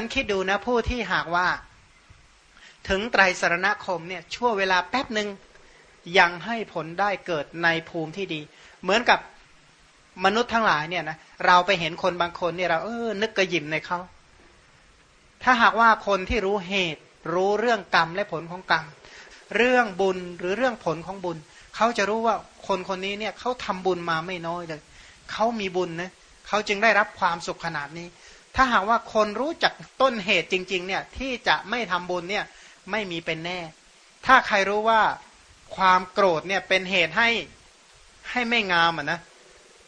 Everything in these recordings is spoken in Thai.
อันคิดดูนะผู้ที่หากว่า ถึงไตรสรณคมเนี่ยชั่วเวลาแป๊บหนึ่งยังให้ผลได้เกิดในภูมิที่ดี เหมือนกับมนุษย์ทั้งหลายเนี่ยนะเราไปเห็นคนบางคนเนี่ยเราเออนึกกระยิมในเขาถ้าหากว่าคนที่รู้เหตุรู้เรื่องกรรมและผลของกรรม เรื่องบุญหรือเรื่องผลของบุญ เขาจะรู้ว่าคนคนนี้เนี่ยเขาทำบุญมาไม่น้อยเลยเขามีบุญนะเขาจึงได้รับความสุขขนาดนี้ ถ้าหากว่าคนรู้จักต้นเหตุจริง ๆ เนี่ยที่จะไม่ทำบุญเนี่ยไม่มีเป็นแน่ ถ้าใครรู้ว่าความโกรธเนี่ยเป็นเหตุให้ให้ไม่งามอะนะ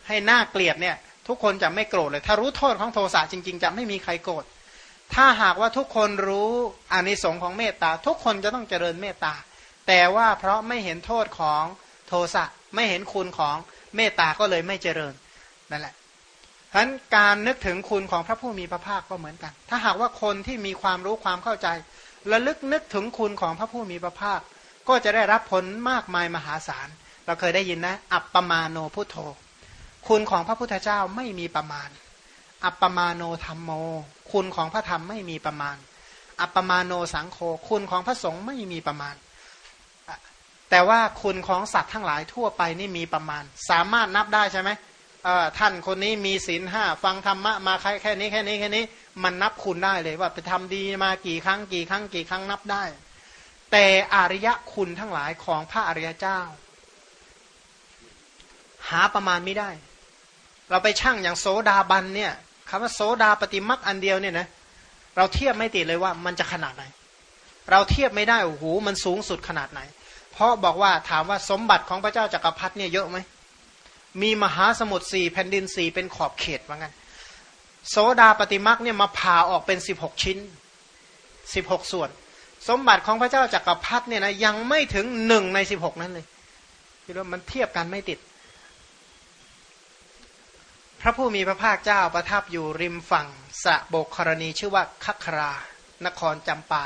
ให้หน้าเกลียดเนี่ยทุกคนจะไม่โกรธเลย ถ้ารู้โทษของโทสะจริง ๆ จะไม่มีใครโกรธถ้าหากว่าทุกคนรู้อานิสงส์ของเมตตา ทุกคนจะต้องเจริญเมตตา แต่ว่าเพราะไม่เห็นโทษของโทสะไม่เห็นคุณของเมตตาก็เลยไม่เจริญนั่นแหละ ฉะนั้นการนึกถึงคุณของพระผู้มีพระภาคก็เหมือนกัน ถ้าหากว่าคนที่มีความรู้ความเข้าใจระลึกนึกถึงคุณของพระผู้มีพระภาค ก็จะได้รับผลมากมายมหาศาล เราเคยได้ยินนะ อัปปมาโนพุทโธ คุณของพระพุทธเจ้าไม่มีประมาณ อัปปมาโนธรรมโม คุณของพระธรรมไม่มีประมาณ อัปปมาโนสังโฆ คุณของพระสงฆ์ไม่มีประมาณ แต่ว่าคุณของสัตว์ทั้งหลายทั่วไปนี่มีประมาณ สามารถนับได้ใช่ไหม ท่านคนนี้มีศีลห้าฟังธรรมะมาแค่แค่นี้แค่นี้แค่นี้ มันนับคุณได้เลยว่าไปทำดีมากี่ครั้งกี่ครั้งกี่ครั้งนับได้ แต่อริยคุณทั้งหลายของพระอริยเจ้า หาประมาณไม่ได้ เราไปช่างอย่างโสดาบันเนี่ยคำว่าโสดาปฏิมักอันเดียวเนี่ยนะเราเทียบไม่ติดเลยว่ามันจะขนาดไหน เราเทียบไม่ได้โอ้โหมันสูงสุดขนาดไหน เพราะบอกว่าถามว่าสมบัติของพระเจ้าจากักรพรรดิเนี่ยเยอะไหม มีมหาสมุทรสี่แผ่นดินสี่เป็นขอบเขตว่างั้น โสดาปฏิมักเนี่ยมาผ่าออกเป็นสิบหกชิ้นสิบหกส่วน สมบัติของพระเจ้าจากักรพรรดิเนี่ยนะยังไม่ถึงหนึ่งในสิบหกนั้นเลยคิดว่ามันเทียบกันไม่ติด พระผู้มีพระภาคเจ้าประทับอยู่ริมฝั่งสะโบกครณีชื่อว่าคัครานครจำปา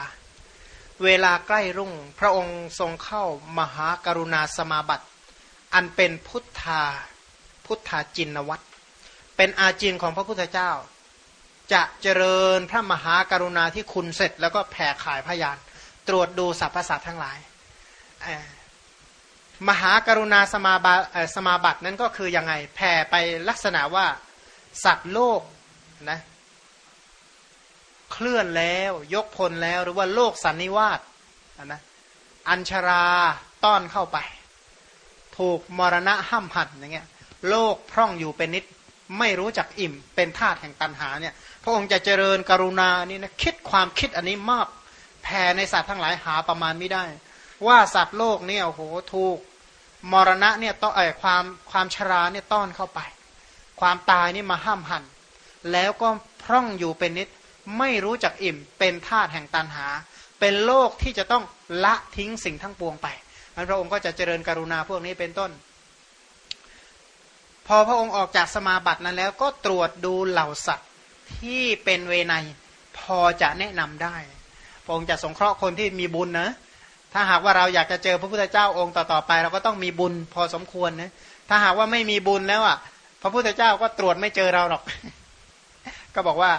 เวลาใกล้รุ่งพระองค์ทรงเข้ามหากรุณาสมาบัติ อันเป็นพุทธา พุทธาจินวัตเป็นอาจินของพระพุทธเจ้า จะเจริญพระมหากรุณาที่คุณเสร็จแล้วก็แผ่ขายพยาน ตรวจดูสรรพสัตว์ทั้งหลาย มหากรุณาสมาบสมาบัตินั้นก็คือยังไงแผ่ไปลักษณะว่าสัตว์โลกนะเคลื่อนแล้วยกพลแล้วหรือว่าโลกสันนิวาสนะอัญชราต้อนเข้าไป ถูกมรณะห้ำหันอย่างเงี้ย โลกพร่องอยู่เป็นนิด ไม่รู้จักอิ่ม เป็นธาตุแห่งตันหาเนี่ย พระองค์จะเจริญกรุณานี่นะคิดความคิดอันนี้มากแผ่ในสัตว์ทั้งหลายหาประมาณไม่ได้ ว่าสัตว์โลกเนี่ยโอ้โหถูกมรณะเนี่ยต้อไอความความชราเนี่ยต้อนเข้าไป ความตายนี่มาห้ามหัน แล้วก็พร่องอยู่เป็นนิด ไม่รู้จักอิ่ม เป็นธาตุแห่งตันหา เป็นโลกที่จะต้องละทิ้งสิ่งทั้งปวงไปมันพระองค์ก็จะเจริญกรุณาพวกนี้เป็นต้น พอพระองค์ออกจากสมาบัตินั้นแล้วก็ตรวจดูเหล่าสัตว์ที่เป็นเวไนพอจะแนะนำได้ พระองค์จะสงเคราะห์คนที่มีบุญนะ ถ้าหากว่าเราอยากจะเจอพระพุทธเจ้าองค์ต่อๆไป เราก็ต้องมีบุญพอสมควรนะ ถ้าหากว่าไม่มีบุญแล้วอะ พระพุทธเจ้าก็ตรวจไม่เจอเราหรอก ก็บอกว่า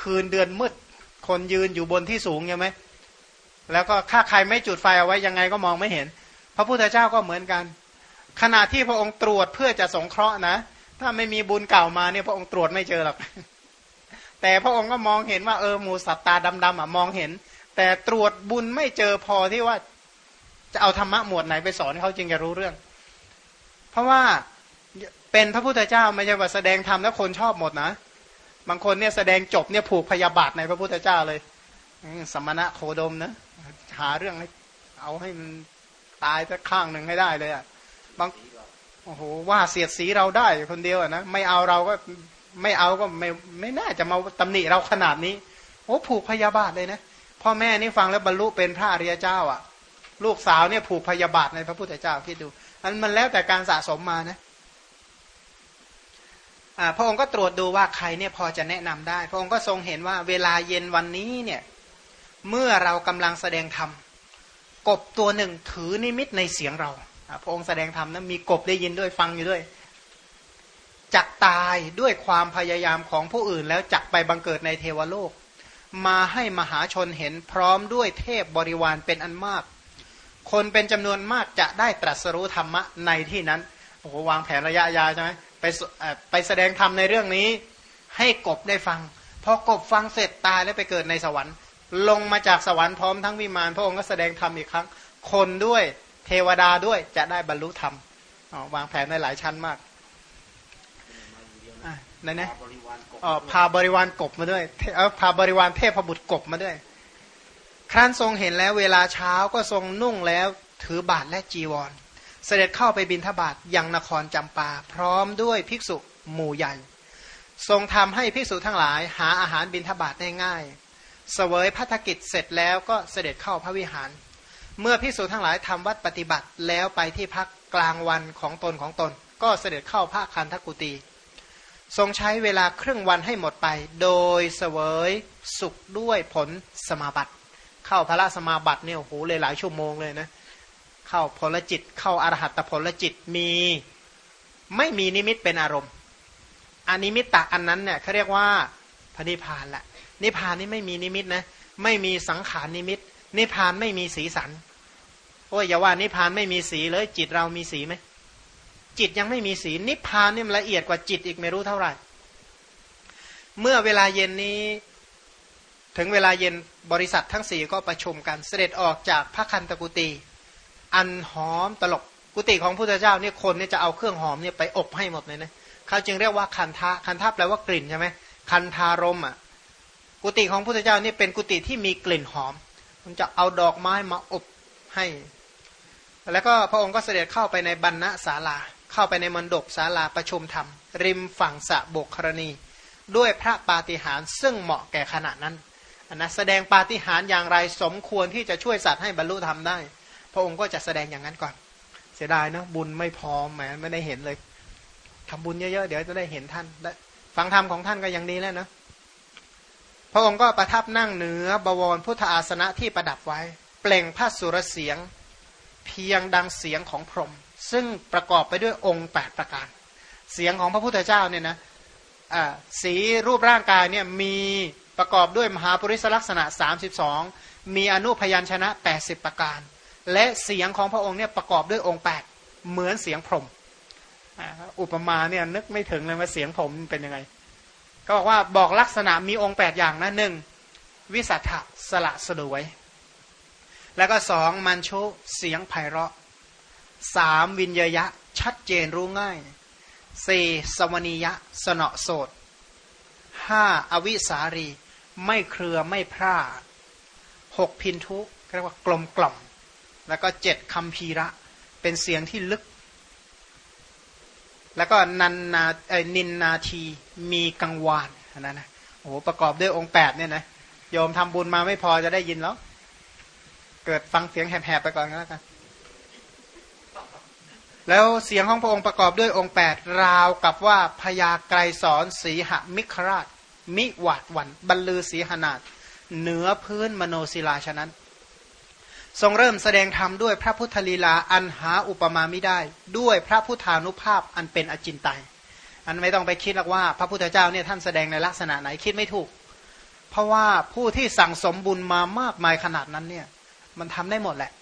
คืนเดือนมืดคนยืนอยู่บนที่สูงใช่ไหมแล้วก็ถ้าใครไม่จุดไฟเอาไว้ยังไงก็มองไม่เห็น พระพุทธเจ้าก็เหมือนกัน ขณะที่พระองค์ตรวจเพื่อจะสงเคราะห์นะ ถ้าไม่มีบุญเก่ามาเนี่ยพระองค์ตรวจไม่เจอหรอกแต่พระองค์ก็มองเห็นว่าเออหมูสัตตาดำๆอะมองเห็น แต่ตรวจบุญไม่เจอพอที่ว่าจะเอาธรรมะหมวดไหนไปสอนเขาจึงจะรู้เรื่อง เพราะว่าเป็นพระพุทธเจ้าไม่ใช่ว่าแสดงธรรมแล้วคนชอบหมดนะ บางคนเนี่ยแสดงจบเนี่ยผูกพยาบาทในพระพุทธเจ้าเลยสมณะโคดมนะหาเรื่องให้เอาให้มันตายสักข้างหนึ่งให้ได้เลยอะ่ะ บางโอ้โหว่าเสียดสีเราได้คนเดียวนะไม่เอาเราก็ไม่เอาก็ไม่ไม่น่าจะมาตำหนิเราขนาดนี้โอ้ผูกพยาบาทเลยนะพ่อแม่นี่ฟังแล้วบรรลุเป็นพระอริยเจ้า อะ ลูกสาวเนี่ยผูกพยาบาทในพระพุทธเจ้าคิดดูอันมันแล้วแต่การสะสมมานะพระองค์ก็ตรวจดูว่าใครเนี่ยพอจะแนะนำได้ พระองค์ก็ทรงเห็นว่าเวลาเย็นวันนี้เนี่ยเมื่อเรากำลังแสดงธรรมกบตัวหนึ่งถือนิมิตในเสียงเรา พระองค์แสดงธรรมนะมีกบได้ยินด้วยฟังอยู่ด้วยจักตายด้วยความพยายามของผู้อื่น แล้วจักไปบังเกิดในเทวโลก มาให้มหาชนเห็นพร้อมด้วยเทพบริวารเป็นอันมาก คนเป็นจำนวนมากจะได้ตรัสรู้ธรรมะในที่นั้นโอ้โหวางแผนระยะยาวใช่ไหมไปไปแสดงธรรมในเรื่องนี้ ให้กบได้ฟังพอกบฟังเสร็จตายแล้วไปเกิดในสวรรค์ ลงมาจากสวรรค์พร้อมทั้งวิมานพระองค์ก็แสดงธรรมอีกครั้ง คนด้วย เทวดาด้วยจะได้บรรลุธรรมวางแผนในหลายชั้นมากนั่นนะพาบริวารกบมาด้วยเออพาบริวารเทพบุตรกบมาด้วย ครั้นทรงเห็นแล้วเวลาเช้าก็ทรงนุ่งแล้วถือบาทและจีวร เสด็จเข้าไปบินทบาทยังนครจำปา พร้อมด้วยภิกษุหมู่ใหญ่ ทรงทำให้ภิกษุทั้งหลายหาอาหารบินทบาทได้ง่าย เสวยพัฒกิจเสร็จแล้วก็เสด็จเข้าพระวิหาร เมื่อภิกษุทั้งหลายทำวัดปฏิบัติแล้วไปที่พักกลางวันของตนของตน ก็เสด็จเข้าพระคันทกุตีทรงใช้เวลาครึ่งวันให้หมดไป โดยเสวยสุขด้วยผลสมาบัติ เข้าพระสมาบัติเนี่ยโอ้โหเลยหลายชั่วโมงเลยนะเข้าผลจิต เข้าอารหัตผลจิตมีไม่มีนิมิตเป็นอารมณ์อนิมิตตะอันนั้นเนี่ยเขาเรียกว่าพระนิพพานแหละนิพพานนี่ไม่มีนิมิตนะไม่มีสังขารนิมิต นิพพานไม่มีสีสัน โอ้ยอย่าว่านิพพานไม่มีสีเลย จิตเรามีสีไหมจิตยังไม่มีสีนิพพานนี่มันละเอียดกว่าจิตอีกไม่รู้เท่าไหร่ เมื่อเวลาเย็นนี้ ถึงเวลาเย็นบริษัททั้งสี่ก็ประชุมกันเสด็จออกจากพระคันธกุฎีอันหอมตลกกุฏิของพุทธเจ้าเนี่ยคนเนี่ยจะเอาเครื่องหอมเนี่ยไปอบให้หมดเลยนะเขาจึงเรียกว่าคันทะคันทะแปลว่ากลิ่นใช่ไหมคันทารมอะกุฏิของพุทธเจ้านี่เป็นกุฏิที่มีกลิ่นหอม มันจะเอาดอกไม้มาอบให้ แล้วก็พระองค์ก็เสด็จเข้าไปในบรรณศาลา เข้าไปในมณฑปศาลาประชุมธรรม ริมฝั่งสะบกครณี ด้วยพระปาฏิหาริย์ซึ่งเหมาะแก่ขณะนั้นนนะแสดงปาฏิหาริย์อย่างไรสมควรที่จะช่วยสัตว์ให้บรรลุธรรมได้ พระองค์ก็จะแสดงอย่างนั้นก่อน เสียดายนะบุญไม่พอแหมไม่ได้เห็นเลยทำบุญเยอะๆเดี๋ยวจะได้เห็นท่านฟังธรรมของท่านก็ยังดีแล้วนะพระองค์ก็ประทับนั่งเหนือบวรพุทธอาสนะที่ประดับไว้ เปล่งพระสุรเสียง เพียงดังเสียงของพรหมซึ่งประกอบไปด้วยองค์ 8 ประการ เสียงของพระพุทธเจ้าเนี่ยนะสีรูปร่างกายเนี่ยมีประกอบด้วยมหาปริศลักษณะ 32 มีอนุพยัญชนะ 80 ประการ และเสียงของพระองค์เนี่ยประกอบด้วยองค์ 8 เหมือนเสียงพรหมอุปมาเนี่ยนึกไม่ถึงเลยว่าเสียงผมเป็นยังไง ก็บอกว่าบอกลักษณะมีองค์ 8 อย่างนะหนึ่งวิสัทธะสละสลวย แล้วก็สองมันชุเสียงไพเราะสามวินยยะ ชัดเจนรู้ง่ายสี่สวนียะ สนอโสดห้าอวิสารี ไม่เครือไม่พร่าหกพินทุเรียกว่ากลมกล่อม แล้วก็เจ็ดคำพีระ เป็นเสียงที่ลึก แล้วก็นันนาเอ้นินนาทีมีกังวานนั่นนะโอ้โหประกอบด้วยองค์แปดเนี่ยนะโยมทำบุญมาไม่พอจะได้ยินแล้ว เกิดฟังเสียงแหบๆไปก่อนก็แล้วกันแล้วเสียงของพระองค์ประกอบด้วยองค์ 8 ราวกับว่าพญาไกรสอนสีหมิคราช มิหวาดวันบรรลือสีหนาดเหนือพื้นมโนศิลาฉะนั้น ทรงเริ่มแสดงธรรมด้วยพระพุทธลีลาอันหาอุปมาไม่ได้ ด้วยพระพุทธานุภาพอันเป็นอจินไตยอันไม่ต้องไปคิดหรอกว่า พระพุทธเจ้าเนี่ยท่านแสดงในลักษณะไหนคิดไม่ถูก เพราะว่าผู้ที่สั่งสมบุญมามากมายขนาดนั้นเนี่ย มันทำได้หมดแหละ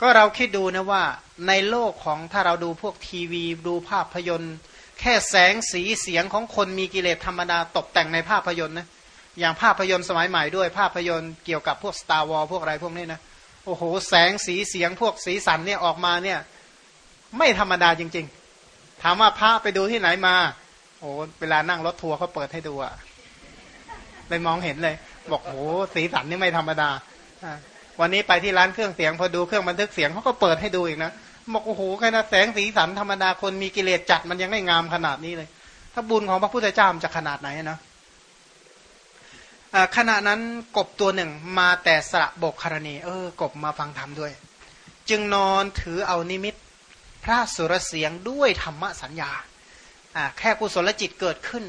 ก็เราคิดดูนะว่าในโลกของถ้าเราดูพวกทีวีดูภาพยนตร์ แค่แสงสีเสียงของคนมีกิเลสธรรมดาตกแต่งในภาพยนตร์นะอย่างภาพยนตร์สมัยใหม่ด้วย ภาพยนตร์เกี่ยวกับพวก Star War พวกอะไรพวกนี้นะโอ้โห แสงสีเสียงพวกสีสันเนี่ยออกมาเนี่ยไม่ธรรมดาจริง ๆ ถามว่าพระไปดูที่ไหนมา โอ้เวลานั่งรถทัวร์เขาเปิดให้ดูอะเลยมองเห็นเลย บอกโอ้สีสันนี่ไม่ธรรมดา วันนี้ไปที่ร้านเครื่องเสียงพอดูเครื่องบันทึกเสียงเขาก็เปิดให้ดูอีกนะบอกโอ้โหแค่นั้นแสงสีสันธรรมดาคนมีกิเลสจัดมันยังไม่งามขนาดนี้เลย ถ้าบุญของพระพุทธเจ้าจะขนาดไหนนะขณะนั้นกบตัวหนึ่งมาแต่สระบกคารณี เออ กบมาฟังธรรมด้วย จึงนอนถือเอานิมิตพระสุรเสียงด้วยธรรมสัญญาแค่กุศลจิตเกิดขึ้น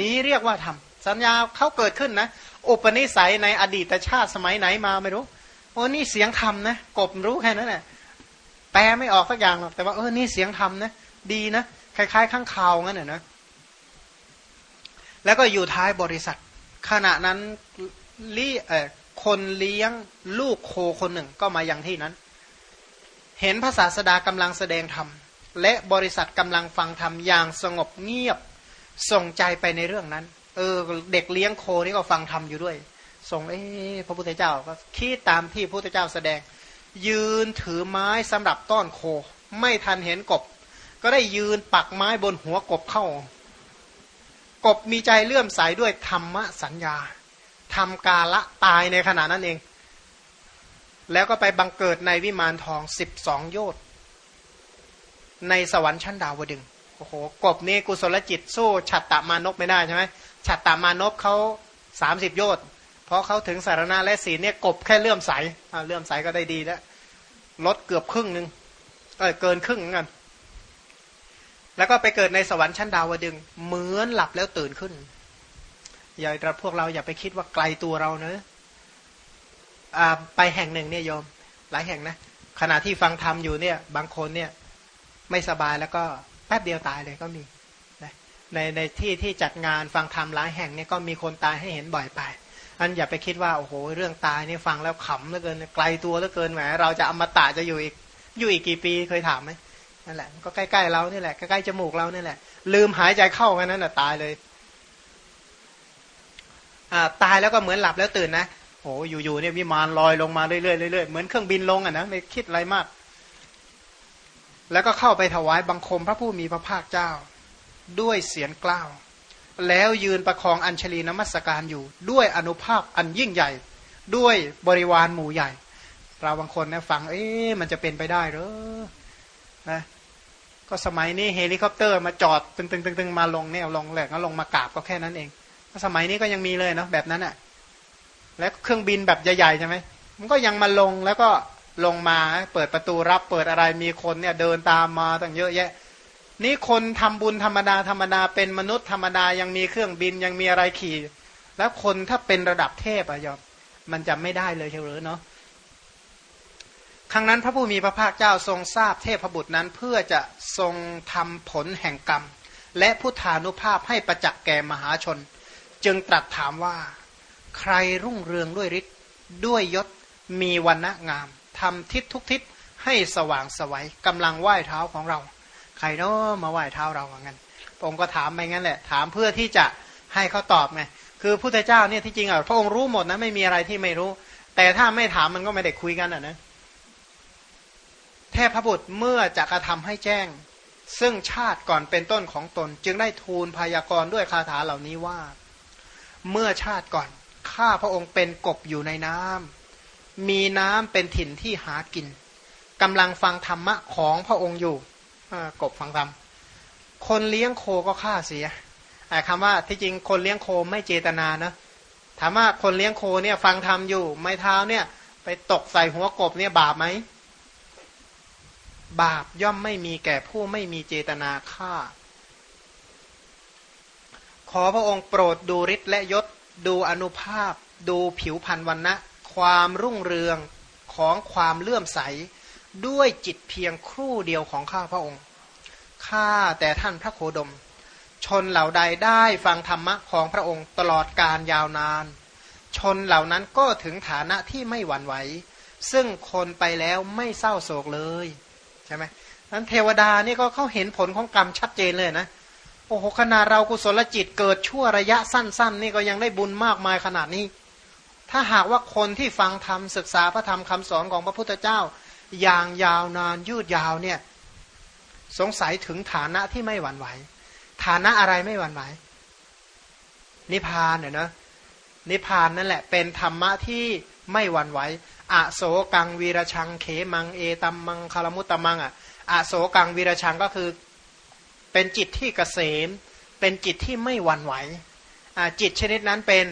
นี้เรียกว่าธรรมสัญญาเขาเกิดขึ้นนะ อุปนิสัยในอดีตชาติสมัยไหนมาไม่รู้ โอ้นี่เสียงธรรมนะกบรู้แค่นั้นแหละแปลไม่ออกสักอย่างหรอกแต่ว่าเออนี่เสียงธรรมนะดีนะคล้ายๆข้างข่าวงั้นน่ะนะแล้วก็อยู่ท้ายบริษัท ขณะนั้นลีเออคนเลี้ยงลูกโคคนหนึ่งก็มาอย่างที่นั้น เห็นพระศาสดากำลังแสดงธรรมและบริษัทกำลังฟังธรรมอย่างสงบเงียบส่งใจไปในเรื่องนั้น เออ เด็กเลี้ยงโคนี่ก็ฟังธรรมอยู่ด้วย ส่งเอ๊พระพุทธเจ้าก็คิดตามที่พระพุทธเจ้าแสดง ยืนถือไม้สำหรับต้อนโค ไม่ทันเห็นกบ ก็ได้ยืนปักไม้บนหัวกบเข้า กบมีใจเลื่อมใสด้วยธรรมสัญญาทำกาละตายในขณะนั้นเอง แล้วก็ไปบังเกิดในวิมานทองสิบสองโยชน์ในสวรรค์ชั้นดาวดึงโอ้โหกบนี่กุศลจิตสู้ฉัตตามานพไม่ได้ใช่ไหมฉัตตามานพเขาสามสิบโยชน์ เพราะเขาถึงสารณะและศีลเนี่ยกบแค่เลื่อมใสเลื่อมใสก็ได้ดีแล้วลดเกือบครึ่งหนึ่งเออเกินครึ่งกันแล้วก็ไปเกิดในสวรรค์ชั้นดาวดึงเหมือนหลับแล้วตื่นขึ้น อย่าเราพวกเราอย่าไปคิดว่าไกลตัวเราเนอะไปแห่งหนึ่งเนี่ยโยม หลายแห่งนะขณะที่ฟังธรรมอยู่เนี่ย บางคนเนี่ย ไม่สบายแล้วก็แป๊บเดียวตายเลยก็มีในในที่ที่จัดงานฟังธรรมหลายแห่งเนี่ยก็มีคนตายให้เห็นบ่อยไป อันอย่าไปคิดว่าโอ้โหเรื่องตายนี่ฟังแล้วขำเหลือเกินไกลตัวเหลือเกินแหมเราจะอมตะจะอยู่อีกอยู่อีกกี่ปีเคยถามไหมนั่นแหละก็ใกล้ๆเรานี่แหละใกล้ๆจมูกเรานี่แหละ ลืมหายใจเข้ากันนั้นน่ะตายเลยตายแล้วก็เหมือนหลับแล้วตื่นนะโอ้อยู่ๆเนี่ยวิมานลอยลงมาเรื่อยๆเรื่อยๆเหมือนเครื่องบินลงอะนะไม่คิดอะไรมาก แล้วก็เข้าไปถวายบังคมพระผู้มีพระภาคเจ้า ด้วยเสียงกล้าว แล้วยืนประคองอัญชลีนมัสการอยู่ ด้วยอนุภาพอันยิ่งใหญ่ ด้วยบริวารหมู่ใหญ่ เราบางคนนะฟังเอ๊ะมันจะเป็นไปได้หรือนะก็สมัยนี้เฮลิคอปเตอร์มาจอดตึงๆๆมาลงเนี่ยลงแหลกแล้วลงมากราบก็แค่นั้นเองสมัยนี้ก็ยังมีเลยเนาะแบบนั้นอะ่ะและเครื่องบินแบบใหญ่ๆใช่ไหมมันก็ยังมาลงแล้วก็ลงมาเปิดประตูรับเปิดอะไรมีคนเนี่ยเดินตามมาตั้งเยอะแยะ นี่คนทำบุญธรรมดาธรรมดาเป็นมนุษย์ธรรมดายังมีเครื่องบินยังมีอะไรขี่ แล้วคนถ้าเป็นระดับเทพอะยอมมันจะไม่ได้เลยเชียวหรือเนาะครั้งนั้นพระผู้มีพระภาคเจ้าทรงทราบเทพบุตรนั้นเพื่อจะทรงทำผลแห่งกรรม และพุทธานุภาพให้ประจักษ์แก่มหาชน จึงตรัสถามว่า ใครรุ่งเรืองด้วยฤทธิ์ด้วยยศมีวันณะงามทำทิศทุกทิศให้สว่างสวัยกำลังไหว้เท้าของเรา ใครเนาะมาไหว้เท้าเราเหมือนกันพระองค์ก็ถามไปงั้นแหละ ถามเพื่อที่จะให้เขาตอบไงคือพุทธเจ้าเนี่ยที่จริงอะพระองค์รู้หมดนะไม่มีอะไรที่ไม่รู้ แต่ถ้าไม่ถามมันก็ไม่ได้คุยกันอะนะเทพบุตรเมื่อจะกระทำให้แจ้ง ซึ่งชาติก่อนเป็นต้นของตน จึงได้ทูลพยากรณ์ด้วยคาถาเหล่านี้ว่า เมื่อชาติก่อนข้าพระองค์เป็นกบอยู่ในน้ำมีน้ำเป็นถิ่นที่หากินกำลังฟังธรรมะของพระองค์อยู่ กบฟังธรรมคนเลี้ยงโคก็ฆ่าเสียไอ้คำว่าที่จริงคนเลี้ยงโคไม่เจตนานะถามว่าคนเลี้ยงโคเนี่ยฟังธรรมอยู่ ไม้เท้าเนี่ย ไปตกใส่หัวกบเนี่ยบาปไหมบาปย่อมไม่มีแก่ผู้ไม่มีเจตนาฆ่า ขอพระองค์โปรดดูฤทธิ์และยศ ดูอนุภาพ ดูผิวพรรณวันนะ ความรุ่งเรืองของความเลื่อมใส ด้วยจิตเพียงครู่เดียวของข้าพระองค์ข้าแต่ท่านพระโคดม ชนเหล่าใดได้ฟังธรรมะของพระองค์ตลอดการยาวนาน ชนเหล่านั้นก็ถึงฐานะที่ไม่หวั่นไหว ซึ่งคนไปแล้วไม่เศร้าโศกเลยใช่ไหมนั้นเทวดานี่ก็เขาเห็นผลของกรรมชัดเจนเลยนะโอ้โหขนาดเรากุศลจิตเกิดชั่วระยะสั้น ๆ นี่ก็ยังได้บุญมากมายขนาดนี้ ถ้าหากว่าคนที่ฟังธรรมศึกษาพระธรรมคำสอนของพระพุทธเจ้า อย่างยาวนานยืดยาวเนี่ยสงสัยถึงฐานะที่ไม่หวั่นไหว ฐานะอะไรไม่หวั่นไหว นิพพานเนี่ยนะนิพพานนั่นแหละเป็นธรรมะที่ไม่หวั่นไหวอโศกังวีรชังเขมังเอตัมมังคารมุตตมังอะอโศกังวีรชังก็คือเป็นจิตที่เกษม เป็นจิตที่ไม่หวั่นไหวจิตชนิดนั้นเป็น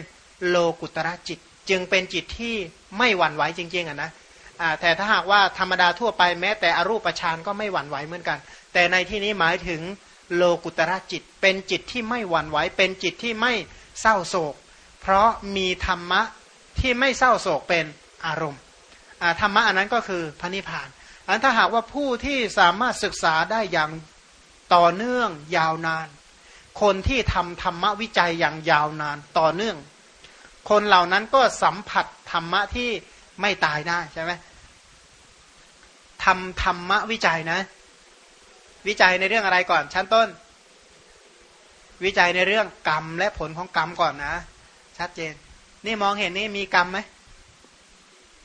โลกุตระจิต จึงเป็นจิตที่ไม่หวั่นไหวจริงๆอะนะ แต่ถ้าหากว่าธรรมดาทั่วไปแม้แต่อรูปฌานก็ไม่หวั่นไหวเหมือนกัน แต่ในที่นี้หมายถึงโลกุตระจิต เป็นจิตที่ไม่หวั่นไหวเป็นจิตที่ไม่เศร้าโศก เพราะมีธรรมะที่ไม่เศร้าโศกเป็นอารมณ์ธรรมะอันนั้นก็คือพระนิพพานอันถ้าหากว่าผู้ที่สามารถศึกษาได้อย่างต่อเนื่องยาวนาน คนที่ทำธรรมวิจัยอย่างยาวนานต่อเนื่อง คนเหล่านั้นก็สัมผัสธรรมะที่ ไม่ตายได้ใช่ไหมทำธรรมะวิจัยนะ วิจัยในเรื่องอะไรก่อน ชั้นต้น วิจัยในเรื่องกรรมและผลของกรรมก่อนนะ ชัดเจน นี่มองเห็นนี่มีกรรมไหม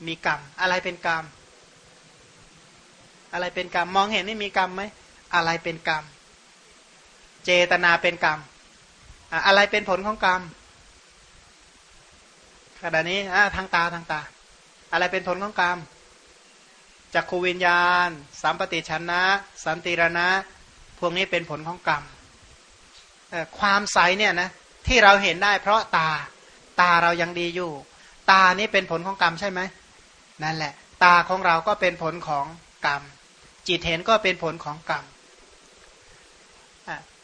มีกรรม อะไรเป็นกรรม อะไรเป็นกรรม มองเห็นนี่มีกรรมไหมอะไรเป็นกรรม เจตนาเป็นกรรม อะไรเป็นผลของกรรมขณะนี้ทางตาทางตา อะไรเป็นผลของกรรมจักขูวิญญาณสัมปติชนะ สันติรณะ พวกนี้เป็นผลของกรรมความใสเนี่ยนะที่เราเห็นได้เพราะตาตาเรายังดีอยู่ ตานี้เป็นผลของกรรมใช่ไหมนั่นแหละ ตาของเราก็เป็นผลของกรรม จิตเห็นก็เป็นผลของกรรม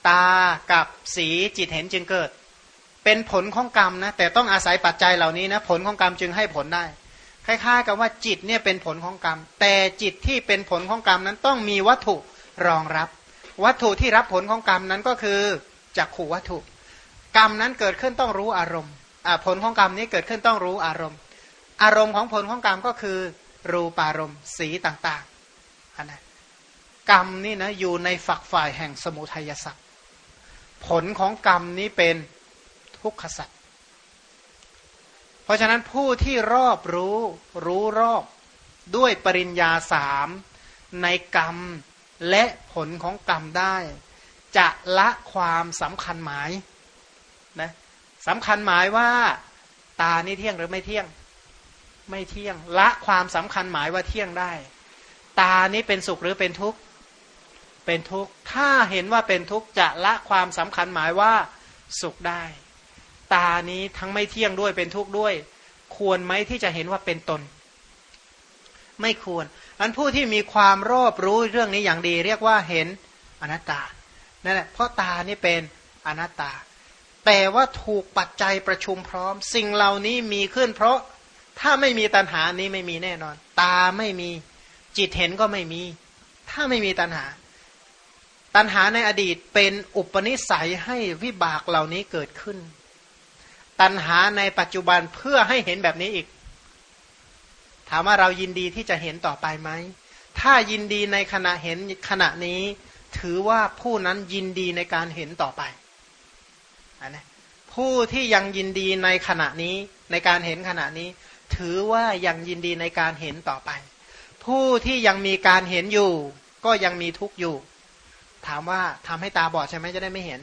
ตากับสีจิตเห็นจึงเกิด เป็นผลของกรรมนะแต่ต้องอาศัยปัจจัยเหล่านี้นะผลของกรรมจึงให้ผลได้ คล้ายๆ กับว่าจิตเนี่ยเป็นผลของกรรม แต่จิตที่เป็นผลของกรรมนั้นต้องมีวัตถุรองรับ วัตถุที่รับผลของกรรมนั้นก็คือจักขู่วัตถุ กรรมนั้นเกิดขึ้นต้องรู้อารมณ์ผลของกรรมนี้เกิดขึ้นต้องรู้อารมณ์ อารมณ์ของผลของกรรมก็คือ รูปารมณ์สีต่างๆนะกรรมนี่นะอยู่ในฝักฝ่ายแห่งสมุทัยสัตว์ผลของกรรมนี้เป็นทุกขสัตว์ ราะฉะนั้นผู้ที่รอบรู้รู้รอบด้วยปริญญาสามในกรรมและผลของกรรมได้ จะละความสำคัญหมายนะสำคัญหมายว่าตานี่เที่ยงหรือไม่เที่ยง ไม่เที่ยง ละความสำคัญหมายว่าเที่ยงได้ ตานี้เป็นสุขหรือเป็นทุกข์เป็นทุกข์ถ้าเห็นว่าเป็นทุกข์จะละความสำคัญหมายว่าสุขได้ ตานี้ทั้งไม่เที่ยงด้วยเป็นทุกข์ด้วย ควรไหมที่จะเห็นว่าเป็นตน ไม่ควรอันผู้ที่มีความรอบรู้เรื่องนี้อย่างดี เรียกว่าเห็นอนัตตานั่นแหละเพราะตานี่เป็นอนัตตา แต่ว่าถูกปัจจัยประชุมพร้อม สิ่งเหล่านี้มีขึ้น เพราะถ้าไม่มีตัณหานี้ไม่มีแน่นอน ตาไม่มีจิตเห็นก็ไม่มี ถ้าไม่มีตัณหา ตัณหาในอดีตเป็นอุปนิสัยให้วิบากเหล่านี้เกิดขึ้น ตัณหาในปัจจุบันเพื่อให้เห็นแบบนี้อีก ถามว่าเรายินดีที่จะเห็นต่อไปไหม ถ้ายินดีในขณะเห็นขณะนี้ ถือว่าผู้นั้นยินดีในการเห็นต่อไปอันนี้ผู้ที่ยังยินดีในขณะนี้ในการเห็นขณะนี้ ถือว่ายังยินดีในการเห็นต่อไป ผู้ที่ยังมีการเห็นอยู่ ก็ยังมีทุกข์อยู่ ถามว่าทำให้ตาบอดใช่ไหมจะได้ไม่เห็น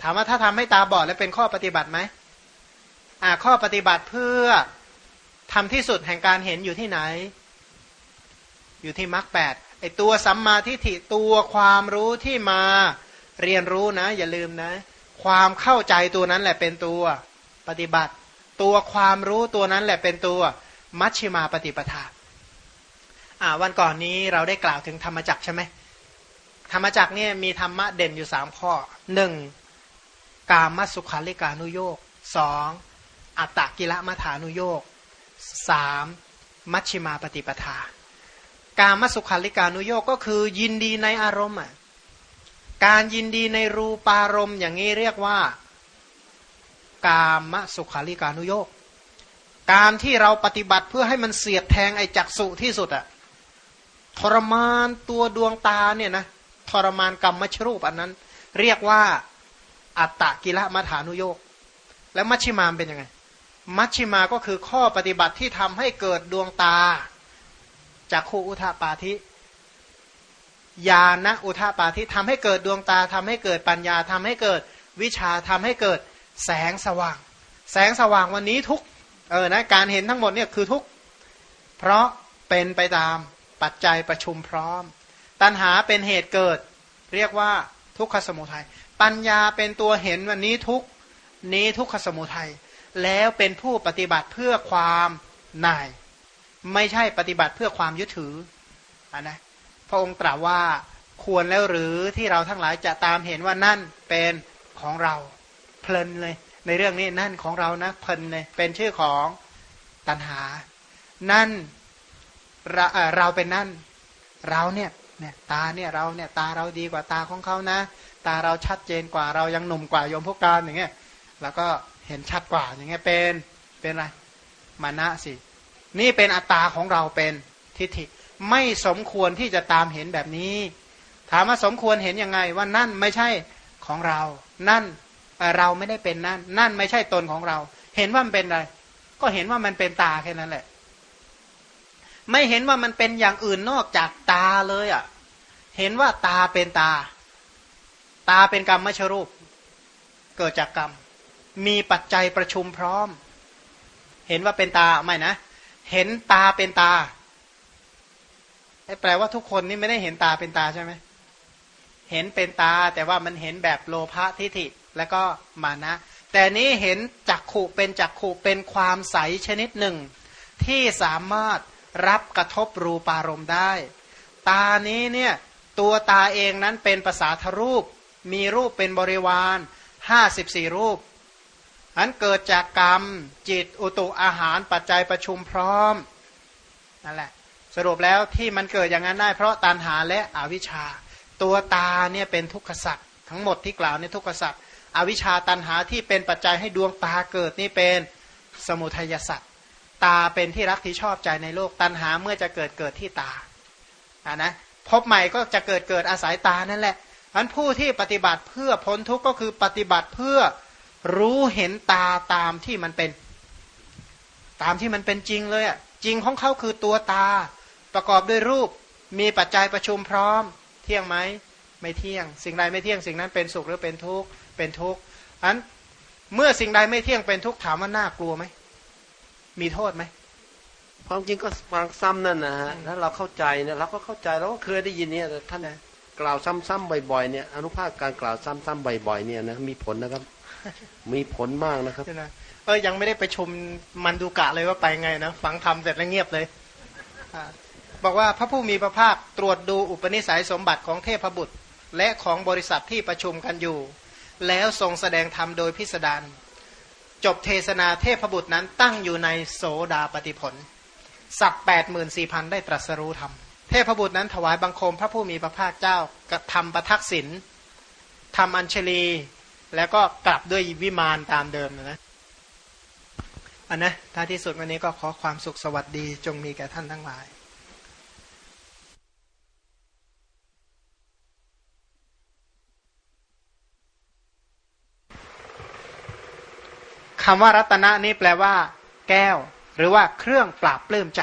ถามว่าถ้าทำให้ตาบอดแล้วเป็นข้อปฏิบัติไหมอ่าข้อปฏิบัติเพื่อทำที่สุดแห่งการเห็นอยู่ที่ไหน อยู่ที่มรรคแปดไอตัวสัมมาทิฏฐิตัวความรู้ที่มาเรียนรู้นะ อย่าลืมนะ ความเข้าใจตัวนั้นแหละเป็นตัวปฏิบัติ ตัวความรู้ตัวนั้นแหละเป็นตัวมัชชิมาปฏิปทาอ่าวันก่อนนี้เราได้กล่าวถึงธรรมจักใช่ไหมธรรมจักเนี่ยมีธรรมะเด่นอยู่สามข้อหนึ่ง กามสุขาริกานุโยกสองอัตตกิละมัฐานุโยกสามมัชชิมาปฏิปทา การมสุขาริกานุโยกก็คือยินดีในอารมณ์อะการยินดีในรูปารมณ์อย่างนี้เรียกว่า กามสุขาริกานุโยกการที่เราปฏิบัติเพื่อให้มันเสียดแทงไอ้จักสุที่สุดอะทรมานตัวดวงตาเนี่ยนะทรมานกรรมมชรูปอันนั้น เรียกว่า อัตตะกิละมัฐานุโยกแล้วมัชชิมามเป็นยังไง มัชชิมาก็คือข้อปฏิบัติที่ทำให้เกิดดวงตา จากคูอุทาปาธิญาณอุทาปาธิทำให้เกิดดวงตาทำให้เกิดปัญญาทำให้เกิดวิชาทำให้เกิดแสงสว่าง แสงสว่างวันนี้ทุกเออนะการเห็นทั้งหมดเนี่ยคือทุกเพราะเป็นไปตามปัจจัยประชุมพร้อม ตัณหาเป็นเหตุเกิด เรียกว่าทุกขสมุทัย ปัญญาเป็นตัวเห็นวันนี้ทุกนี้ทุกขสมุทัยแล้วเป็นผู้ปฏิบัติเพื่อความนาย ไม่ใช่ปฏิบัติเพื่อความยึดถืออนนะพระองค์ตรัสว่าควรแล้วหรือที่เราทั้งหลายจะตามเห็นว่านั่นเป็นของเราเพลินเลย ในเรื่องนี้นั่นของเรานะเพลินเลยเป็นชื่อของตัณหา นั่นเราเราเป็นนั่น เราเนี่ยเนี่ยตาเนี่ยเราเนี่ยตาเราดีกว่าตาของเขานะ ตาเราชัดเจนกว่าเรายังหนุ่มกว่าโยมพวกการอย่างเงี้ยแล้วก็เห็นชัดกว่าอย่างเงี้ยเป็นเป็นอะไรมานะสิ นี่เป็นอัตตาของเราเป็นทิฏฐิไม่สมควรที่จะตามเห็นแบบนี้ ถามว่าสมควรเห็นยังไงว่านั่นไม่ใช่ของเรา นั่นเราไม่ได้เป็นนั่น นั่นไม่ใช่ตนของเรา เห็นว่ามันเป็นอะไร ก็เห็นว่ามันเป็นตาแค่นั้นแหละ ไม่เห็นว่ามันเป็นอย่างอื่นนอกจากตาเลยอะ่ะ เห็นว่าตาเป็นตา ตาเป็นกรรมมชรูป เกิดจากกรรม มีปัจจัยประชุมพร้อม เห็นว่าเป็นตาไม่นะ เห็นตาเป็นตาแปลว่าทุกคนนี่ไม่ได้เห็นตาเป็นตาใช่ไหมเห็นเป็นตาแต่ว่ามันเห็นแบบโลภะทิฏฐิแล้วก็มานะ แต่นี้เห็นจักขู่เป็นจักขู่เป็นความใสชนิดหนึ่ง ที่สามารถรับกระทบรูปารมณ์ได้ ตานี้เนี่ยตัวตาเองนั้นเป็นภาษาทรูป มีรูปเป็นบริวารห้าสิบสี่รูป อันเกิดจากกรรมจิตอุตุอาหารปัจจัยประชุมพร้อมนั่นแหละ สรุปแล้วที่มันเกิดอย่างนั้นได้ เพราะตันหาและอวิชชา ตัวตาเนี่ยเป็นทุกขสัตว์ทั้งหมดที่กล่าวในทุกขสัตว์อวิชชาตันหาที่เป็นปัจจัยให้ดวงตาเกิดนี่เป็นสมุทัยสัตว์ตาเป็นที่รักที่ชอบใจในโลกตันหาเมื่อจะเกิดเกิดที่ตาอ่านะพบใหม่ก็จะเกิดเกิดอาศัยตานั่นแหละ อันผู้ที่ปฏิบัติเพื่อพ้นทุกข์ก็คือปฏิบัติเพื่อรู้เห็นตาตามที่มันเป็น ตามที่มันเป็นจริงเลยอะจริงของเขาคือตัวตา ประกอบด้วยรูปมีปัจจัยประชุมพร้อม เที่ยงไหมไม่เที่ยง สิ่งใดไม่เที่ยงสิ่งนั้นเป็นสุขหรือเป็นทุกข์เป็นทุกข์อันเมื่อสิ่งใดไม่เที่ยงเป็นทุกข์ถามว่าน่ากลัวไหมมีโทษไหมความจริงก็ฟังซ้ำนั่นนะฮะถ้าเราเข้าใจเนี่ยเราก็เข้าใจเราก็เคยได้ยินเนี่ยท่าน กล่าวซ้ำๆบ่อยๆเนี่ยอนุภาคการกล่าวซ้ำๆบ่อยๆเนี่ยนะมีผลนะครับ มีผลมากนะครับเออยังไม่ได้ไปชมมันดูกะเลยว่าไปไงนะฟังทำเสร็จแล้วเงียบเลยบอกว่าพระผู้มีพระภาคตรวจดูอุปนิสัยสมบัติของเทพบุตร และของบริษัทที่ประชุมกันอยู่ แล้วทรงแสดงธรรมโดยพิสดารจบเทศนาเทพบุตรนั้นตั้งอยู่ในโสดาปฏิผล สับแปดหมื่นสี่พันได้ตรัสรู้ธรรม เทพบุตรนั้นถวายบังคมพระผู้มีพระภาคเจ้ากระทำประทักษิณทำอัญชลี แล้วก็กลับด้วยวิมานตามเดิมนะอันนะท้ายที่สุดวันนี้ก็ขอความสุขสวัสดีจงมีแก่ท่านทั้งหลายคำว่ารัตนะนี้แปลว่า แก้ว หรือว่าเครื่องปราบปลื้มใจ